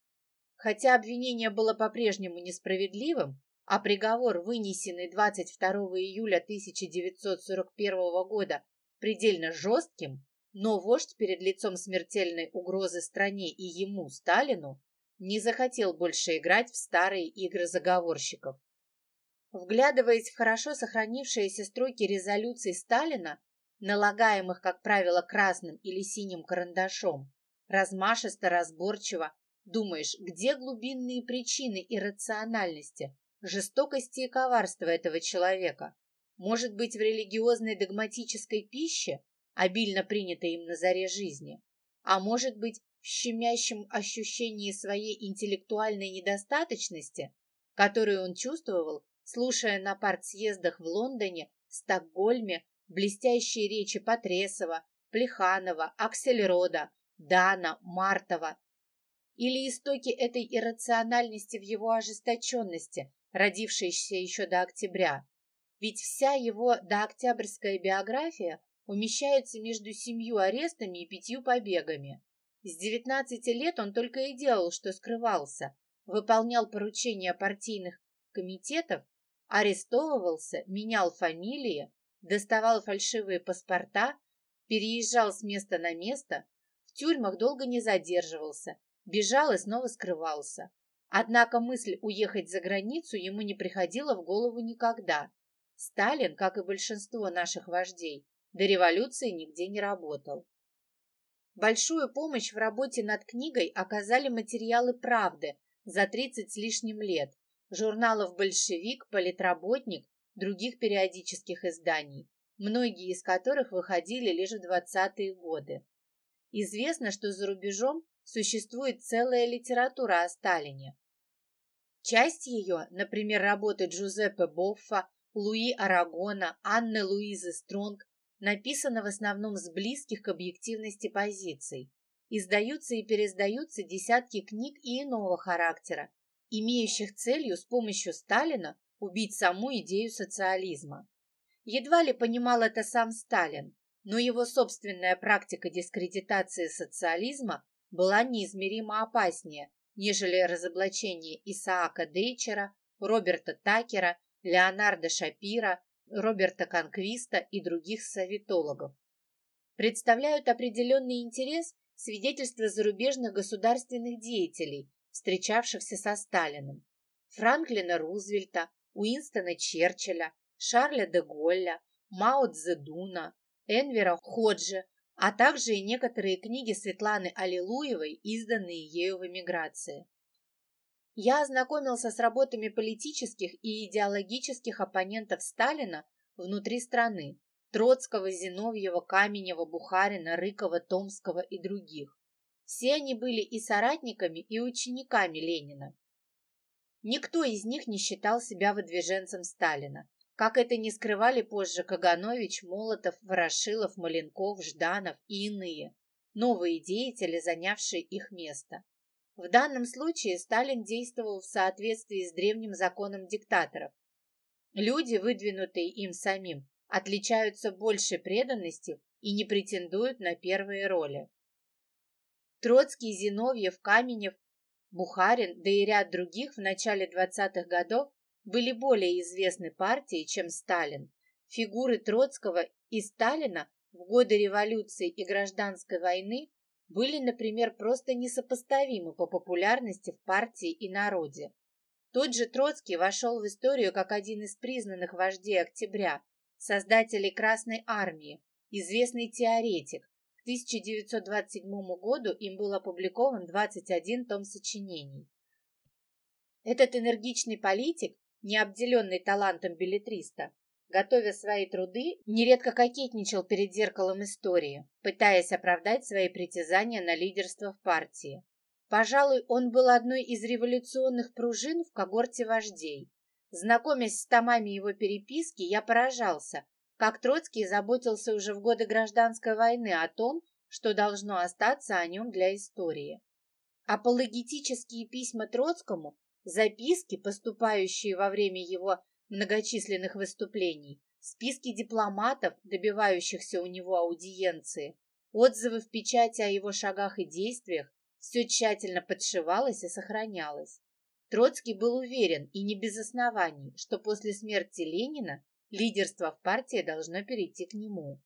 Хотя обвинение было по-прежнему несправедливым, а приговор, вынесенный 22 июля 1941 года, предельно жестким, но вождь перед лицом смертельной угрозы стране и ему, Сталину, не захотел больше играть в старые игры заговорщиков. Вглядываясь в хорошо сохранившиеся строки резолюций Сталина, налагаемых, как правило, красным или синим карандашом, размашисто, разборчиво, думаешь, где глубинные причины иррациональности, жестокости и коварства этого человека? Может быть, в религиозной догматической пище, обильно принятой им на заре жизни, а может быть, в щемящем ощущении своей интеллектуальной недостаточности, которую он чувствовал, слушая на партсъездах в Лондоне, Стокгольме, блестящие речи Потресова, Плеханова, Аксельрода, Дана, Мартова, или истоки этой иррациональности в его ожесточенности, родившейся еще до октября. Ведь вся его дооктябрьская биография умещается между семью арестами и пятью побегами. С 19 лет он только и делал, что скрывался, выполнял поручения партийных комитетов, арестовывался, менял фамилии, доставал фальшивые паспорта, переезжал с места на место, в тюрьмах долго не задерживался, бежал и снова скрывался. Однако мысль уехать за границу ему не приходила в голову никогда. Сталин, как и большинство наших вождей, до революции нигде не работал. Большую помощь в работе над книгой оказали материалы «Правды» за 30 с лишним лет, журналов «Большевик», «Политработник», других периодических изданий, многие из которых выходили лишь в 20-е годы. Известно, что за рубежом существует целая литература о Сталине. Часть ее, например, работы Джузеппе Боффа, Луи Арагона, Анны Луизы Стронг, написана в основном с близких к объективности позиций. Издаются и переиздаются десятки книг и иного характера, имеющих целью с помощью Сталина убить саму идею социализма. Едва ли понимал это сам Сталин, но его собственная практика дискредитации социализма была неизмеримо опаснее, нежели разоблачение Исаака Дейчера, Роберта Такера, Леонардо Шапира, Роберта Конквиста и других советологов. Представляют определенный интерес свидетельства зарубежных государственных деятелей, встречавшихся со Сталиным. Франклина Рузвельта, Уинстона Черчилля, Шарля де Голля, Мао Цзэдуна, Энвера Ходжи, а также и некоторые книги Светланы Аллилуевой, изданные ею в эмиграции. Я ознакомился с работами политических и идеологических оппонентов Сталина внутри страны Троцкого, Зиновьева, Каменева, Бухарина, Рыкова, Томского и других. Все они были и соратниками, и учениками Ленина. Никто из них не считал себя выдвиженцем Сталина, как это не скрывали позже Каганович, Молотов, Ворошилов, Маленков, Жданов и иные, новые деятели, занявшие их место. В данном случае Сталин действовал в соответствии с древним законом диктаторов. Люди, выдвинутые им самим, отличаются большей преданностью и не претендуют на первые роли. Троцкий, Зиновьев, Каменев, Бухарин, да и ряд других в начале 20-х годов были более известны партии, чем Сталин. Фигуры Троцкого и Сталина в годы революции и гражданской войны были, например, просто несопоставимы по популярности в партии и народе. Тот же Троцкий вошел в историю как один из признанных вождей октября, создателей Красной Армии, известный теоретик. К 1927 году им был опубликован 21 том сочинений. Этот энергичный политик, не обделенный талантом билетриста, готовя свои труды, нередко кокетничал перед зеркалом истории, пытаясь оправдать свои притязания на лидерство в партии. Пожалуй, он был одной из революционных пружин в когорте вождей. Знакомясь с томами его переписки, я поражался, как Троцкий заботился уже в годы гражданской войны о том, что должно остаться о нем для истории. Апологетические письма Троцкому, записки, поступающие во время его многочисленных выступлений, списки дипломатов, добивающихся у него аудиенции, отзывы в печати о его шагах и действиях, все тщательно подшивалось и сохранялось. Троцкий был уверен, и не без оснований, что после смерти Ленина лидерство в партии должно перейти к нему.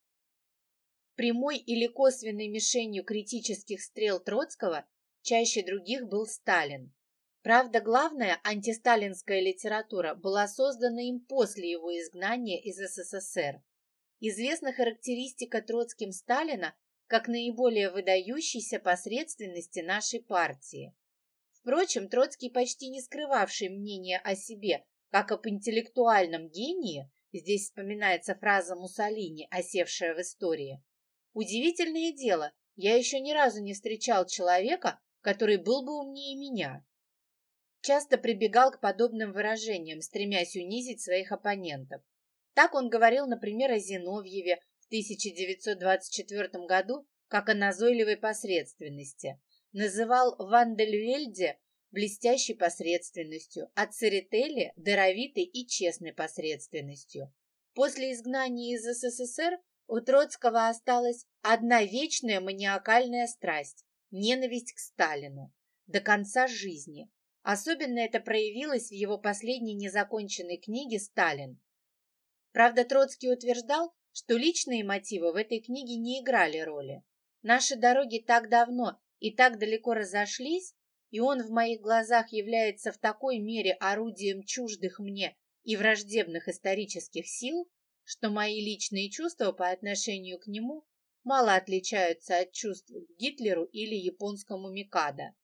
Прямой или косвенной мишенью критических стрел Троцкого чаще других был Сталин. Правда, главная антисталинская литература была создана им после его изгнания из СССР. Известна характеристика Троцким Сталина как наиболее выдающейся посредственности нашей партии. Впрочем, Троцкий, почти не скрывавший мнение о себе как об интеллектуальном гении, здесь вспоминается фраза Муссолини, осевшая в истории. Удивительное дело, я еще ни разу не встречал человека, который был бы умнее меня часто прибегал к подобным выражениям, стремясь унизить своих оппонентов. Так он говорил, например, о Зиновьеве в 1924 году как о назойливой посредственности, называл Вандельвельде блестящей посредственностью, а Церетели – даровитой и честной посредственностью. После изгнания из СССР у Троцкого осталась одна вечная маниакальная страсть ненависть к Сталину до конца жизни. Особенно это проявилось в его последней незаконченной книге «Сталин». Правда, Троцкий утверждал, что личные мотивы в этой книге не играли роли. Наши дороги так давно и так далеко разошлись, и он в моих глазах является в такой мере орудием чуждых мне и враждебных исторических сил, что мои личные чувства по отношению к нему мало отличаются от чувств к Гитлеру или японскому Микадо.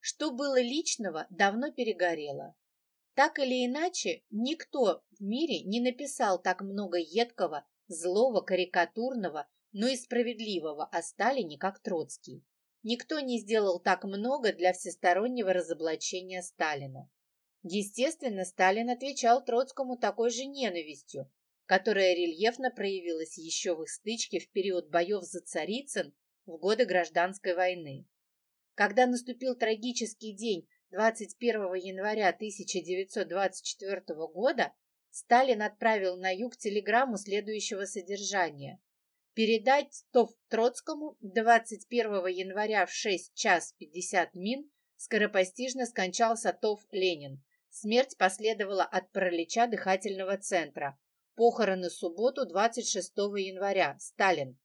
Что было личного, давно перегорело. Так или иначе, никто в мире не написал так много едкого, злого, карикатурного, но и справедливого о Сталине, как Троцкий. Никто не сделал так много для всестороннего разоблачения Сталина. Естественно, Сталин отвечал Троцкому такой же ненавистью, которая рельефно проявилась еще в их стычке в период боев за Царицын в годы Гражданской войны. Когда наступил трагический день 21 января 1924 года, Сталин отправил на юг телеграмму следующего содержания. Передать ТОВ Троцкому 21 января в 6 час 50 мин скоропостижно скончался ТОВ Ленин. Смерть последовала от паралича дыхательного центра. Похороны субботу 26 января. Сталин.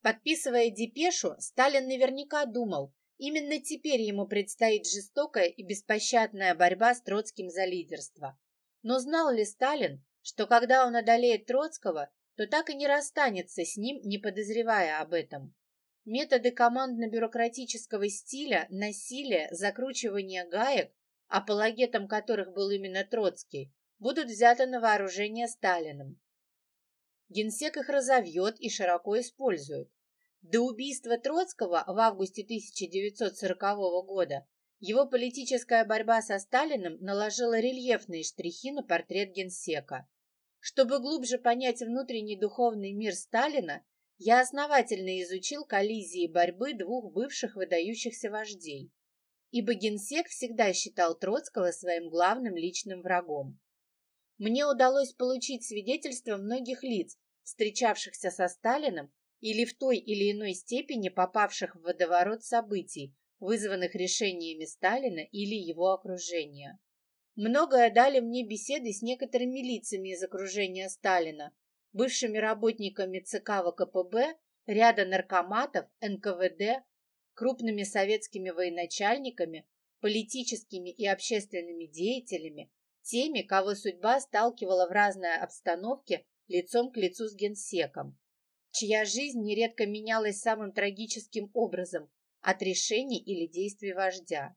Подписывая депешу, Сталин наверняка думал, именно теперь ему предстоит жестокая и беспощадная борьба с Троцким за лидерство. Но знал ли Сталин, что когда он одолеет Троцкого, то так и не расстанется с ним, не подозревая об этом? Методы командно-бюрократического стиля, насилия, закручивания гаек, апологетом которых был именно Троцкий, будут взяты на вооружение Сталиным. Генсек их разовьет и широко использует. До убийства Троцкого в августе 1940 года его политическая борьба со Сталиным наложила рельефные штрихи на портрет генсека. Чтобы глубже понять внутренний духовный мир Сталина, я основательно изучил коллизии борьбы двух бывших выдающихся вождей, ибо генсек всегда считал Троцкого своим главным личным врагом. Мне удалось получить свидетельства многих лиц, встречавшихся со Сталиным или в той или иной степени попавших в водоворот событий, вызванных решениями Сталина или его окружения. Многое дали мне беседы с некоторыми лицами из окружения Сталина, бывшими работниками ЦК ВКПБ, ряда наркоматов, НКВД, крупными советскими военачальниками, политическими и общественными деятелями, теми, кого судьба сталкивала в разной обстановке лицом к лицу с генсеком, чья жизнь нередко менялась самым трагическим образом от решений или действий вождя.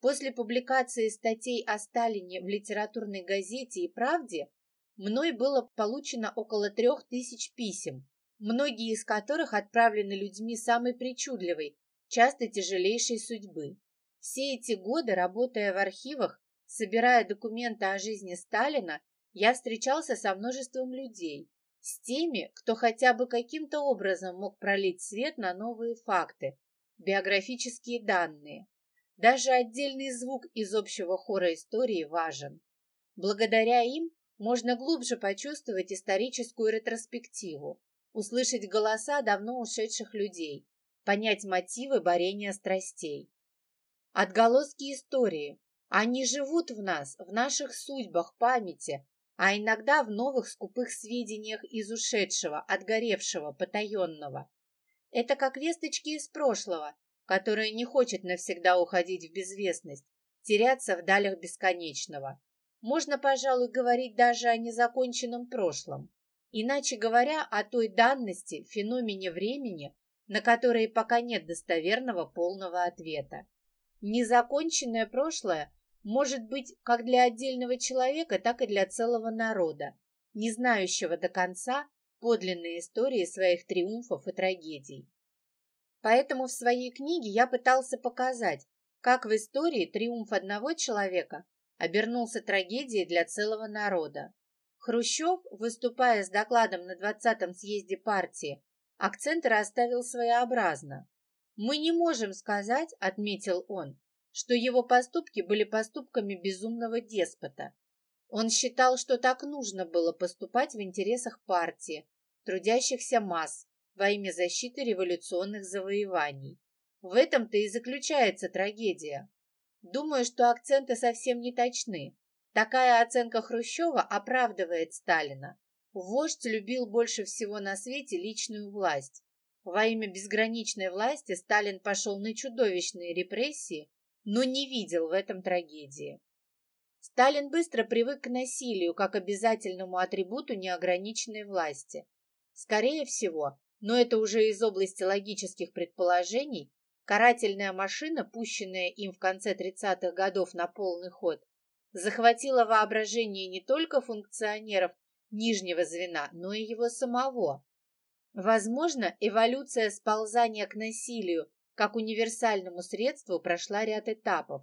После публикации статей о Сталине в литературной газете и «Правде» мной было получено около трех тысяч писем, многие из которых отправлены людьми самой причудливой, часто тяжелейшей судьбы. Все эти годы, работая в архивах, Собирая документы о жизни Сталина, я встречался со множеством людей, с теми, кто хотя бы каким-то образом мог пролить свет на новые факты, биографические данные. Даже отдельный звук из общего хора истории важен. Благодаря им можно глубже почувствовать историческую ретроспективу, услышать голоса давно ушедших людей, понять мотивы борения страстей. Отголоски истории, они живут в нас, в наших судьбах, памяти, а иногда в новых скупых сведениях из ушедшего, отгоревшего, потаенного. Это как весточки из прошлого, которое не хочет навсегда уходить в безвестность, теряться в далях бесконечного. Можно, пожалуй, говорить даже о незаконченном прошлом. Иначе говоря, о той данности, феномене времени, на которые пока нет достоверного полного ответа. Незаконченное прошлое может быть как для отдельного человека, так и для целого народа, не знающего до конца подлинной истории своих триумфов и трагедий. Поэтому в своей книге я пытался показать, как в истории триумф одного человека обернулся трагедией для целого народа. Хрущев, выступая с докладом на 20-м съезде партии, акценты расставил своеобразно. «Мы не можем сказать, — отметил он, что его поступки были поступками безумного деспота. Он считал, что так нужно было поступать в интересах партии, трудящихся масс, во имя защиты революционных завоеваний. В этом-то и заключается трагедия. Думаю, что акценты совсем не точны. Такая оценка Хрущева оправдывает Сталина. Вождь любил больше всего на свете личную власть. Во имя безграничной власти Сталин пошел на чудовищные репрессии, но не видел в этом трагедии. Сталин быстро привык к насилию как обязательному атрибуту неограниченной власти. Скорее всего, но это уже из области логических предположений, карательная машина, пущенная им в конце 30-х годов на полный ход, захватила воображение не только функционеров нижнего звена, но и его самого. Возможно, эволюция сползания к насилию как универсальному средству прошла ряд этапов.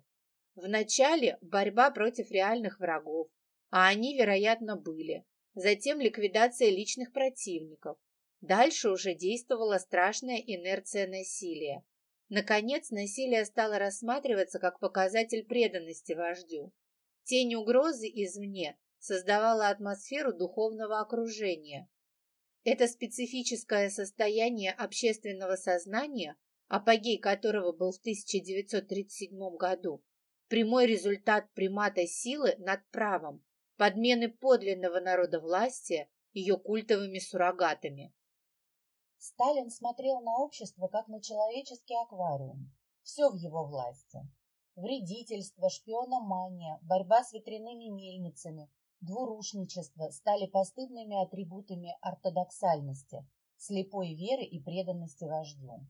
Вначале борьба против реальных врагов, а они, вероятно, были. Затем ликвидация личных противников. Дальше уже действовала страшная инерция насилия. Наконец, насилие стало рассматриваться как показатель преданности вождю. Тень угрозы извне создавала атмосферу духовного окружения. Это специфическое состояние общественного сознания, апогей которого был в 1937 году, прямой результат примата силы над правом, подмены подлинного народа власти ее культовыми суррогатами. Сталин смотрел на общество как на человеческий аквариум. Все в его власти. Вредительство, шпиономания, борьба с ветряными мельницами, двурушничество стали постыдными атрибутами ортодоксальности, слепой веры и преданности вождю.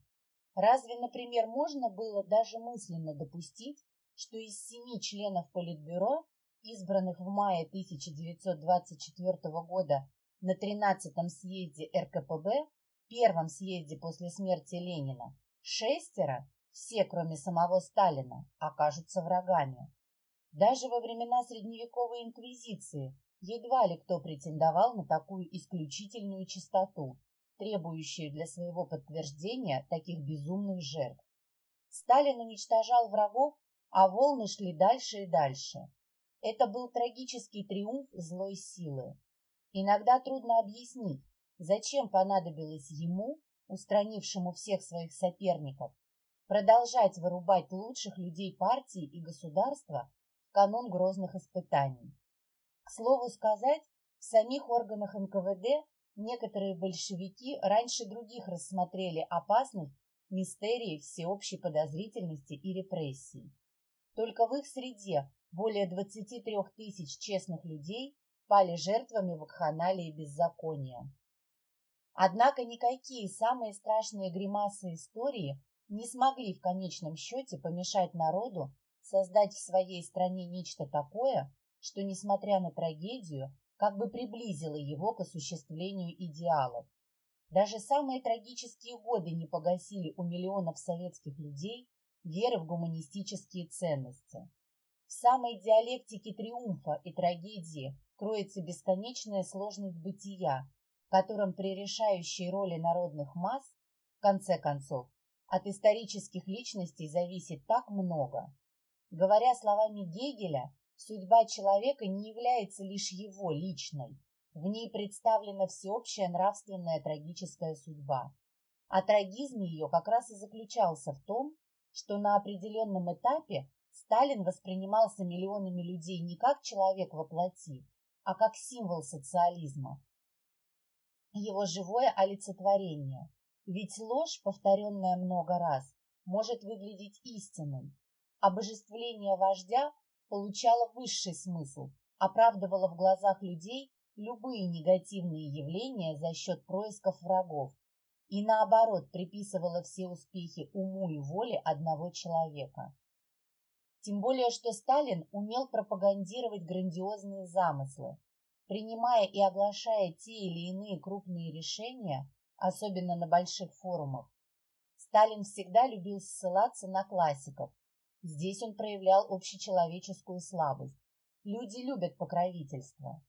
Разве, например, можно было даже мысленно допустить, что из семи членов Политбюро, избранных в мае 1924 года на 13-м съезде РКПБ, первом съезде после смерти Ленина, шестеро, все кроме самого Сталина, окажутся врагами. Даже во времена средневековой инквизиции едва ли кто претендовал на такую исключительную чистоту, требующую для своего подтверждения таких безумных жертв. Сталин уничтожал врагов, а волны шли дальше и дальше. Это был трагический триумф злой силы. Иногда трудно объяснить, зачем понадобилось ему, устранившему всех своих соперников, продолжать вырубать лучших людей партии и государства канун грозных испытаний. К слову сказать, в самих органах НКВД некоторые большевики раньше других рассмотрели опасность мистерии всеобщей подозрительности и репрессий. Только в их среде более 23 тысяч честных людей пали жертвами вакханалии беззакония. Однако никакие самые страшные гримасы истории не смогли в конечном счете помешать народу создать в своей стране нечто такое, что, несмотря на трагедию, как бы приблизило его к осуществлению идеалов. Даже самые трагические годы не погасили у миллионов советских людей веры в гуманистические ценности. В самой диалектике триумфа и трагедии кроется бесконечная сложность бытия, котором при решающей роли народных масс, в конце концов, от исторических личностей зависит так много. Говоря словами Гегеля, судьба человека не является лишь его личной. В ней представлена всеобщая нравственная трагическая судьба. А трагизм ее как раз и заключался в том, что на определенном этапе Сталин воспринимался миллионами людей не как человек во плоти, а как символ социализма. Его живое олицетворение. Ведь ложь, повторенная много раз, может выглядеть истиной, Обожествление вождя получало высший смысл, оправдывало в глазах людей любые негативные явления за счет происков врагов и, наоборот, приписывало все успехи уму и воле одного человека. Тем более, что Сталин умел пропагандировать грандиозные замыслы, принимая и оглашая те или иные крупные решения, особенно на больших форумах. Сталин всегда любил ссылаться на классиков, Здесь он проявлял общечеловеческую слабость. Люди любят покровительство.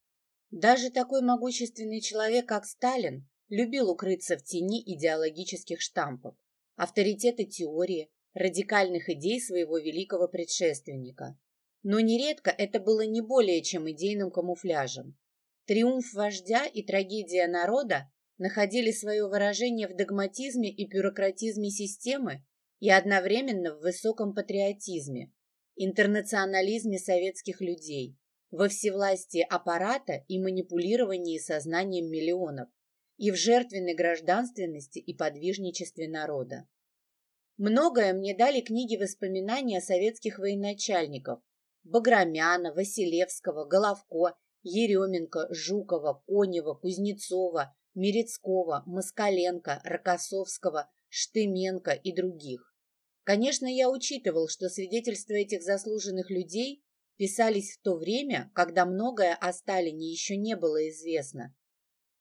Даже такой могущественный человек, как Сталин, любил укрыться в тени идеологических штампов, авторитета теории, радикальных идей своего великого предшественника. Но нередко это было не более чем идейным камуфляжем. Триумф вождя и трагедия народа находили свое выражение в догматизме и бюрократизме системы, и одновременно в высоком патриотизме, интернационализме советских людей, во всевластии аппарата и манипулировании сознанием миллионов, и в жертвенной гражданственности и подвижничестве народа. Многое мне дали книги воспоминаний советских военачальников Баграмяна, Василевского, Головко, Еременко, Жукова, Конева, Кузнецова, Мерецкого, Москаленко, Рокоссовского, Штыменко и других. Конечно, я учитывал, что свидетельства этих заслуженных людей писались в то время, когда многое о Сталине еще не было известно,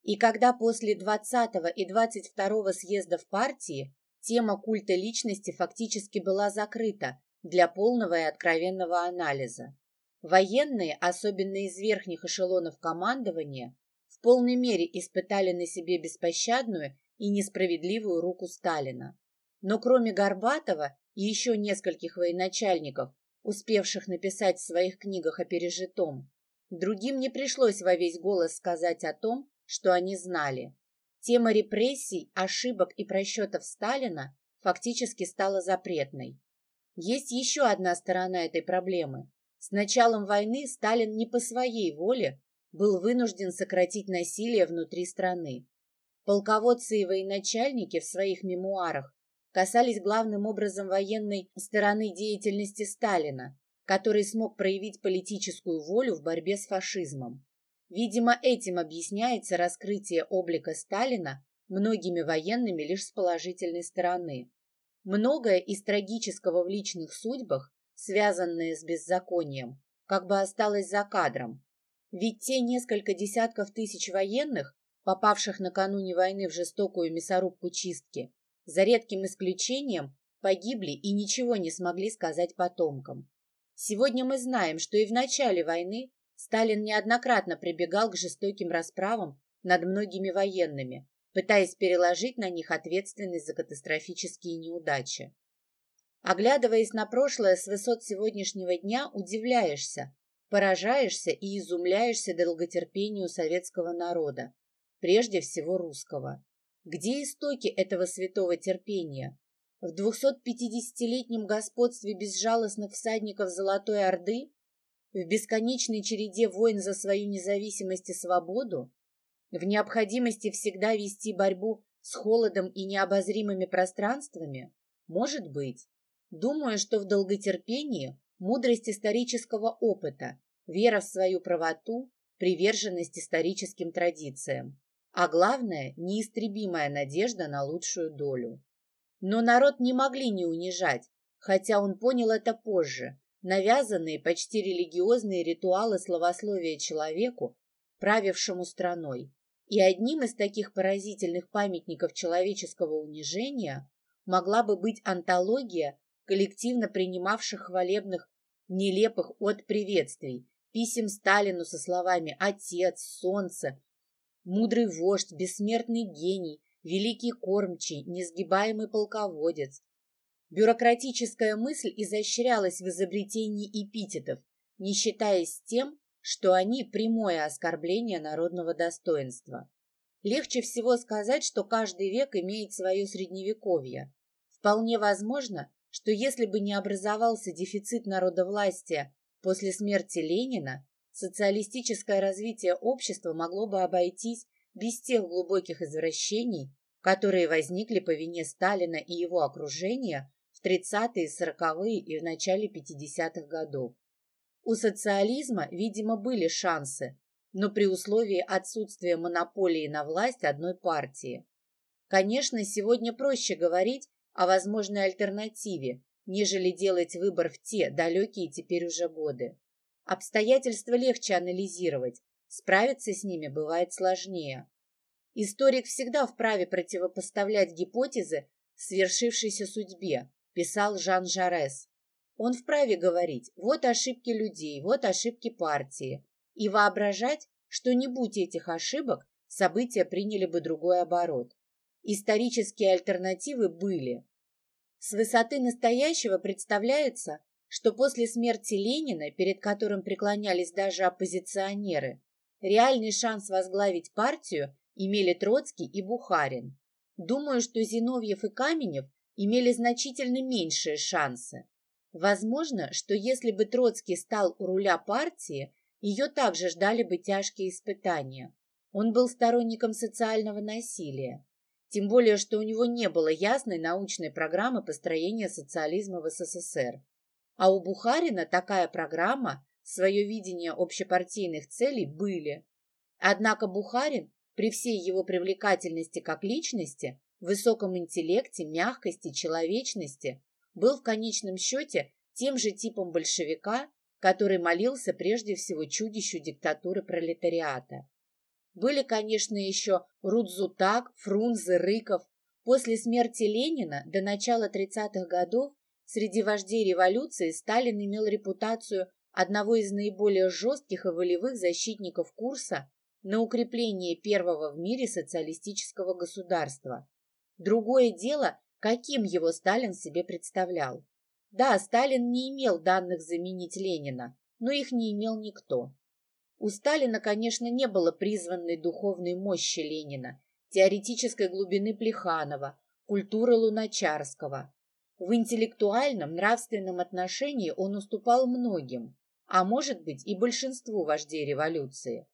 и когда после 20 и 22 съездов партии тема культа личности фактически была закрыта для полного и откровенного анализа. Военные, особенно из верхних эшелонов командования, в полной мере испытали на себе беспощадную и несправедливую руку Сталина. Но кроме Горбатова и еще нескольких военачальников, успевших написать в своих книгах о пережитом, другим не пришлось во весь голос сказать о том, что они знали. Тема репрессий, ошибок и просчетов Сталина фактически стала запретной. Есть еще одна сторона этой проблемы. С началом войны Сталин не по своей воле был вынужден сократить насилие внутри страны. Полководцы и военачальники в своих мемуарах касались главным образом военной стороны деятельности Сталина, который смог проявить политическую волю в борьбе с фашизмом. Видимо, этим объясняется раскрытие облика Сталина многими военными лишь с положительной стороны. Многое из трагического в личных судьбах, связанное с беззаконием, как бы осталось за кадром. Ведь те несколько десятков тысяч военных, попавших накануне войны в жестокую мясорубку чистки, за редким исключением погибли и ничего не смогли сказать потомкам. Сегодня мы знаем, что и в начале войны Сталин неоднократно прибегал к жестоким расправам над многими военными, пытаясь переложить на них ответственность за катастрофические неудачи. Оглядываясь на прошлое с высот сегодняшнего дня, удивляешься, поражаешься и изумляешься долготерпению советского народа, прежде всего русского. Где истоки этого святого терпения? В 250-летнем господстве безжалостных всадников Золотой Орды в бесконечной череде войн за свою независимость и свободу, в необходимости всегда вести борьбу с холодом и необозримыми пространствами? Может быть. Думаю, что в долготерпении мудрость исторического опыта, вера в свою правоту, приверженность историческим традициям, а главное – неистребимая надежда на лучшую долю. Но народ не могли не унижать, хотя он понял это позже, навязанные почти религиозные ритуалы словословия человеку, правившему страной. И одним из таких поразительных памятников человеческого унижения могла бы быть антология коллективно принимавших хвалебных нелепых от приветствий, писем Сталину со словами «Отец», «Солнце», «Мудрый вождь», «Бессмертный гений», «Великий кормчий», «Несгибаемый полководец», Бюрократическая мысль изощрялась в изобретении эпитетов, не считаясь тем, что они прямое оскорбление народного достоинства. Легче всего сказать, что каждый век имеет свое средневековье. Вполне возможно, что если бы не образовался дефицит народовластия после смерти Ленина, социалистическое развитие общества могло бы обойтись без тех глубоких извращений, которые возникли по вине Сталина и его окружения 30-е, 40-е и в начале 50-х годов. У социализма, видимо, были шансы, но при условии отсутствия монополии на власть одной партии. Конечно, сегодня проще говорить о возможной альтернативе, нежели делать выбор в те далекие теперь уже годы. Обстоятельства легче анализировать, справиться с ними бывает сложнее. Историк всегда вправе противопоставлять гипотезы свершившейся судьбе, писал Жан Жарес. Он вправе говорить, вот ошибки людей, вот ошибки партии, и воображать, что не будь этих ошибок, события приняли бы другой оборот. Исторические альтернативы были. С высоты настоящего представляется, что после смерти Ленина, перед которым преклонялись даже оппозиционеры, реальный шанс возглавить партию имели Троцкий и Бухарин. Думаю, что Зиновьев и Каменев имели значительно меньшие шансы. Возможно, что если бы Троцкий стал у руля партии, ее также ждали бы тяжкие испытания. Он был сторонником социального насилия. Тем более, что у него не было ясной научной программы построения социализма в СССР. А у Бухарина такая программа, свое видение общепартийных целей были. Однако Бухарин, при всей его привлекательности как личности, высоком интеллекте, мягкости, человечности, был в конечном счете тем же типом большевика, который молился прежде всего чудищу диктатуры пролетариата. Были, конечно, еще Рудзутак, Фрунзе, Рыков. После смерти Ленина до начала 30-х годов среди вождей революции Сталин имел репутацию одного из наиболее жестких и волевых защитников курса на укрепление первого в мире социалистического государства. Другое дело, каким его Сталин себе представлял. Да, Сталин не имел данных заменить Ленина, но их не имел никто. У Сталина, конечно, не было призванной духовной мощи Ленина, теоретической глубины Плеханова, культуры Луначарского. В интеллектуальном, нравственном отношении он уступал многим, а может быть и большинству вождей революции.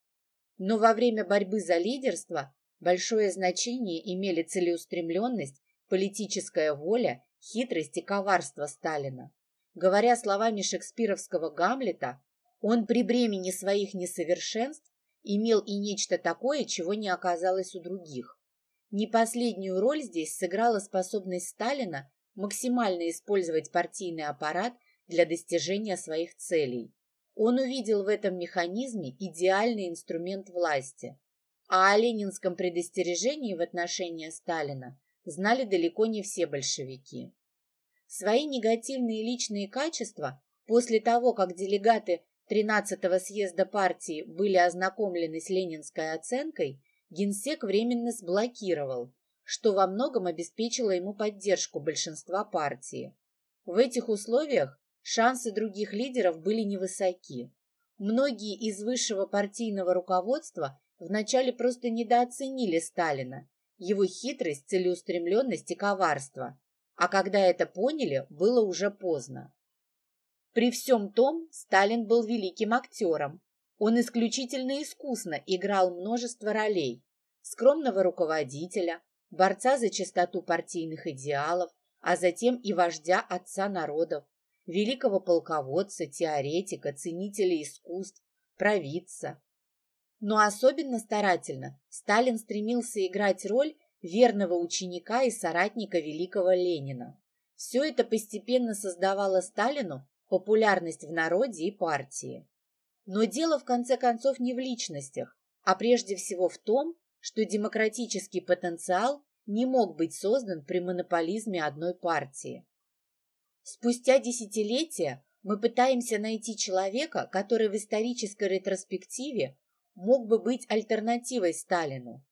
Но во время борьбы за лидерство большое значение имели целеустремленность, политическая воля, хитрость и коварство Сталина. Говоря словами шекспировского Гамлета, он при бремени своих несовершенств имел и нечто такое, чего не оказалось у других. Не последнюю роль здесь сыграла способность Сталина максимально использовать партийный аппарат для достижения своих целей. Он увидел в этом механизме идеальный инструмент власти. А о ленинском предостережении в отношении Сталина знали далеко не все большевики. Свои негативные личные качества после того, как делегаты 13-го съезда партии были ознакомлены с ленинской оценкой, генсек временно сблокировал, что во многом обеспечило ему поддержку большинства партии. В этих условиях шансы других лидеров были невысоки. Многие из высшего партийного руководства вначале просто недооценили Сталина, его хитрость, целеустремленность и коварство. А когда это поняли, было уже поздно. При всем том, Сталин был великим актером. Он исключительно искусно играл множество ролей. Скромного руководителя, борца за чистоту партийных идеалов, а затем и вождя отца народов, великого полководца, теоретика, ценителя искусств, провидца. Но особенно старательно Сталин стремился играть роль верного ученика и соратника великого Ленина. Все это постепенно создавало Сталину популярность в народе и партии. Но дело, в конце концов, не в личностях, а прежде всего в том, что демократический потенциал не мог быть создан при монополизме одной партии. Спустя десятилетия мы пытаемся найти человека, который в исторической ретроспективе мог бы быть альтернативой Сталину.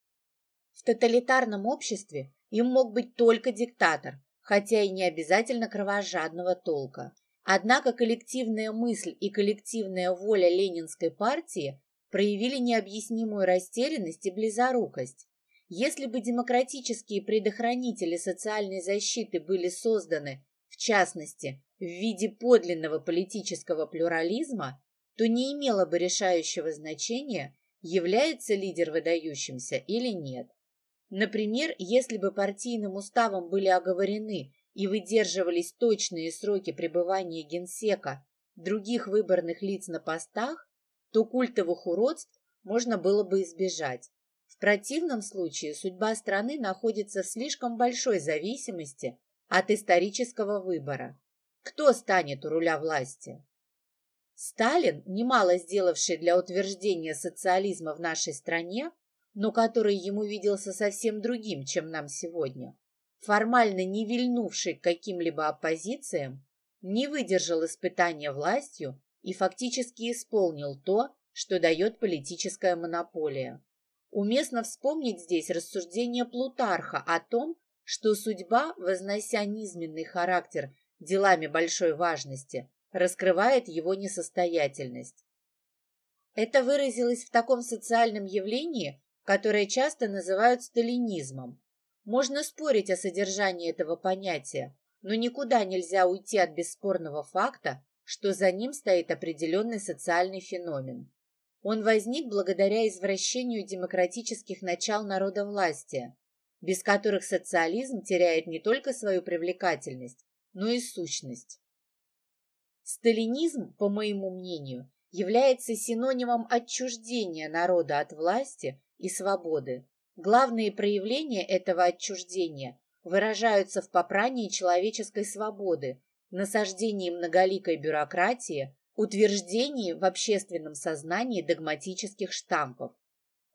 В тоталитарном обществе им мог быть только диктатор, хотя и не обязательно кровожадного толка. Однако коллективная мысль и коллективная воля Ленинской партии проявили необъяснимую растерянность и близорукость. Если бы демократические предохранители социальной защиты были созданы, в частности, в виде подлинного политического плюрализма, то не имело бы решающего значения, является лидер выдающимся или нет. Например, если бы партийным уставом были оговорены и выдерживались точные сроки пребывания генсека других выборных лиц на постах, то культовых уродств можно было бы избежать. В противном случае судьба страны находится в слишком большой зависимости от исторического выбора. Кто станет у руля власти? Сталин, немало сделавший для утверждения социализма в нашей стране, но который ему виделся совсем другим, чем нам сегодня, формально не вильнувший к каким-либо оппозициям, не выдержал испытания властью и фактически исполнил то, что дает политическая монополия. Уместно вспомнить здесь рассуждение Плутарха о том, что судьба, вознося низменный характер делами большой важности, раскрывает его несостоятельность. Это выразилось в таком социальном явлении, которое часто называют сталинизмом, Можно спорить о содержании этого понятия, но никуда нельзя уйти от бесспорного факта, что за ним стоит определенный социальный феномен. Он возник благодаря извращению демократических начал народовластия, без которых социализм теряет не только свою привлекательность, но и сущность. Сталинизм, по моему мнению, является синонимом отчуждения народа от власти и свободы. Главные проявления этого отчуждения выражаются в попрании человеческой свободы, насаждении многоликой бюрократии, утверждении в общественном сознании догматических штампов.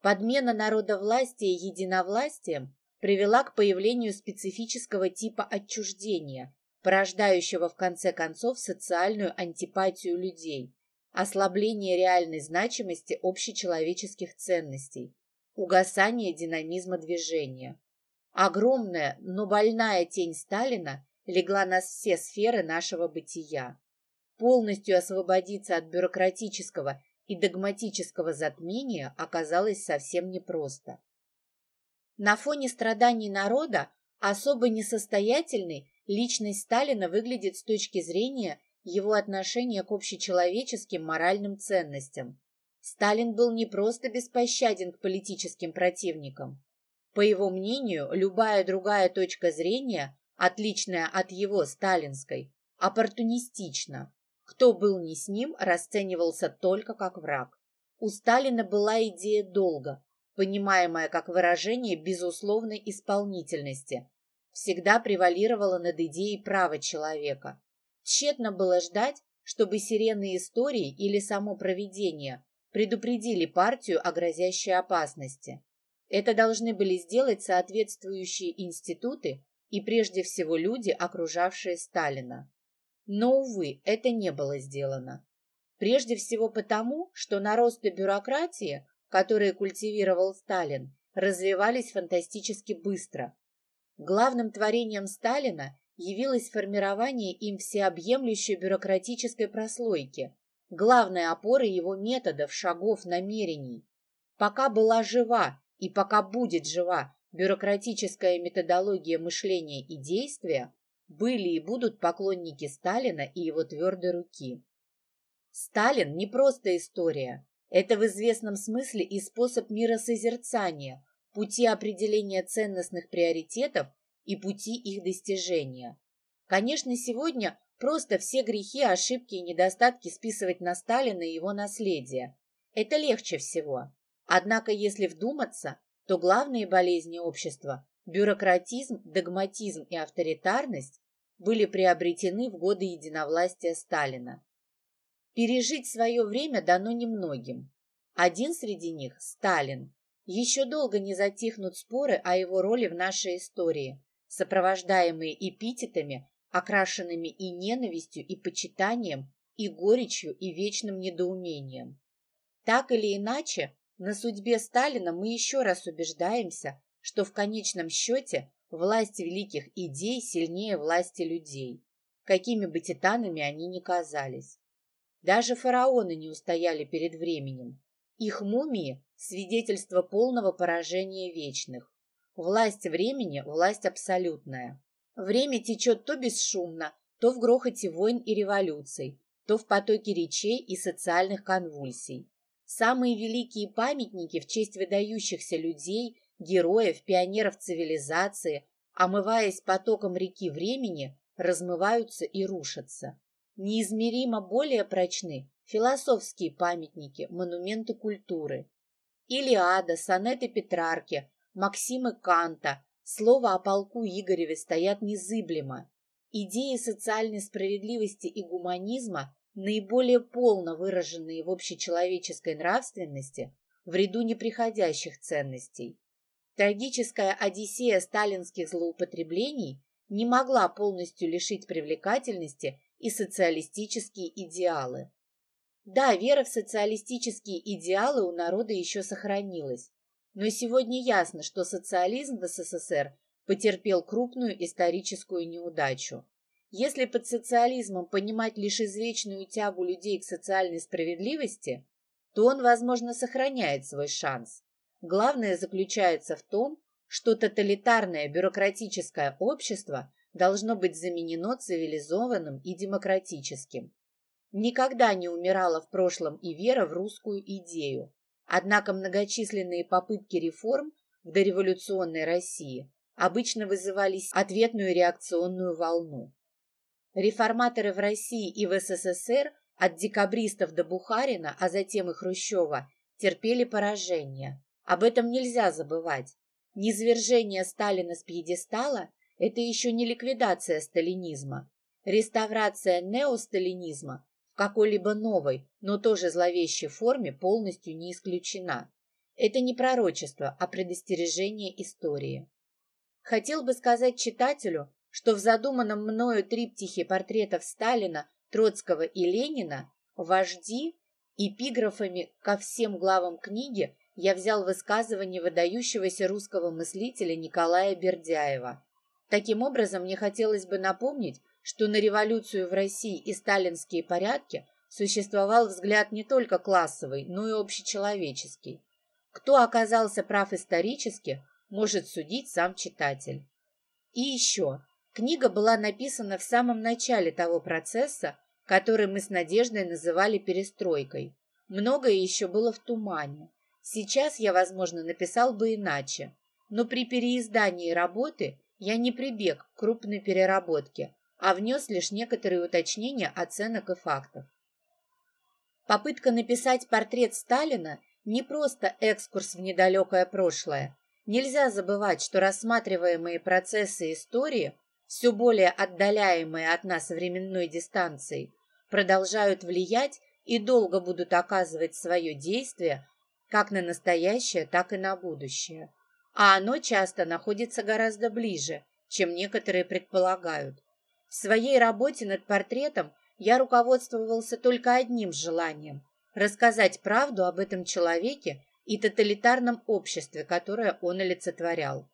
Подмена народовластия единовластием привела к появлению специфического типа отчуждения, порождающего в конце концов социальную антипатию людей, ослабление реальной значимости общечеловеческих ценностей, угасание динамизма движения. Огромная, но больная тень Сталина легла на все сферы нашего бытия. Полностью освободиться от бюрократического и догматического затмения оказалось совсем непросто. На фоне страданий народа особо несостоятельной личность Сталина выглядит с точки зрения его отношения к общечеловеческим моральным ценностям. Сталин был не просто беспощаден к политическим противникам. По его мнению, любая другая точка зрения, отличная от его сталинской, оппортунистична. Кто был не с ним, расценивался только как враг. У Сталина была идея долга, понимаемая как выражение безусловной исполнительности, всегда превалировала над идеей права человека. Тщетно было ждать, чтобы сирены истории или само провидение предупредили партию о грозящей опасности. Это должны были сделать соответствующие институты и прежде всего люди, окружавшие Сталина. Но, увы, это не было сделано. Прежде всего потому, что наросты бюрократии, которые культивировал Сталин, развивались фантастически быстро. Главным творением Сталина явилось формирование им всеобъемлющей бюрократической прослойки, главной опорой его методов, шагов, намерений. Пока была жива и пока будет жива бюрократическая методология мышления и действия, были и будут поклонники Сталина и его твердой руки. Сталин не просто история. Это в известном смысле и способ миросозерцания, пути определения ценностных приоритетов и пути их достижения. Конечно, сегодня просто все грехи, ошибки и недостатки списывать на Сталина и его наследие. Это легче всего. Однако, если вдуматься, то главные болезни общества Бюрократизм, догматизм и авторитарность были приобретены в годы единовластия Сталина. Пережить свое время дано немногим. Один среди них – Сталин. Еще долго не затихнут споры о его роли в нашей истории, сопровождаемые эпитетами, окрашенными и ненавистью, и почитанием, и горечью, и вечным недоумением. Так или иначе, на судьбе Сталина мы еще раз убеждаемся, что в конечном счете власть великих идей сильнее власти людей, какими бы титанами они ни казались. Даже фараоны не устояли перед временем. Их мумии – свидетельство полного поражения вечных. Власть времени – власть абсолютная. Время течет то бесшумно, то в грохоте войн и революций, то в потоке речей и социальных конвульсий. Самые великие памятники в честь выдающихся людей героев, пионеров цивилизации, омываясь потоком реки времени, размываются и рушатся. Неизмеримо более прочны философские памятники, монументы культуры. Илиада, сонеты Петрарки, Максимы Канта, слово о полку Игореве стоят незыблемо. Идеи социальной справедливости и гуманизма, наиболее полно выраженные в общечеловеческой нравственности, в ряду неприходящих ценностей. Трагическая одиссея сталинских злоупотреблений не могла полностью лишить привлекательности и социалистические идеалы. Да, вера в социалистические идеалы у народа еще сохранилась, но сегодня ясно, что социализм в СССР потерпел крупную историческую неудачу. Если под социализмом понимать лишь извечную тягу людей к социальной справедливости, то он, возможно, сохраняет свой шанс. Главное заключается в том, что тоталитарное бюрократическое общество должно быть заменено цивилизованным и демократическим. Никогда не умирала в прошлом и вера в русскую идею, однако многочисленные попытки реформ в дореволюционной России обычно вызывали ответную реакционную волну. Реформаторы в России и в СССР от декабристов до Бухарина, а затем и Хрущева, терпели поражение. Об этом нельзя забывать. Низвержение Сталина с пьедестала – это еще не ликвидация сталинизма. Реставрация неосталинизма какой-либо новой, но тоже зловещей форме полностью не исключена. Это не пророчество, а предостережение истории. Хотел бы сказать читателю, что в задуманном мною триптихе портретов Сталина, Троцкого и Ленина вожди эпиграфами ко всем главам книги я взял высказывание выдающегося русского мыслителя Николая Бердяева. Таким образом, мне хотелось бы напомнить, что на революцию в России и сталинские порядки существовал взгляд не только классовый, но и общечеловеческий. Кто оказался прав исторически, может судить сам читатель. И еще, книга была написана в самом начале того процесса, который мы с Надеждой называли перестройкой. Многое еще было в тумане. Сейчас я, возможно, написал бы иначе, но при переиздании работы я не прибег к крупной переработке, а внес лишь некоторые уточнения оценок и фактов. Попытка написать портрет Сталина не просто экскурс в недалекое прошлое. Нельзя забывать, что рассматриваемые процессы истории, все более отдаляемые от нас временной дистанцией, продолжают влиять и долго будут оказывать свое действие как на настоящее, так и на будущее. А оно часто находится гораздо ближе, чем некоторые предполагают. В своей работе над портретом я руководствовался только одним желанием – рассказать правду об этом человеке и тоталитарном обществе, которое он олицетворял.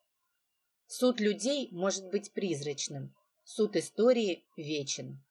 Суд людей может быть призрачным, суд истории вечен.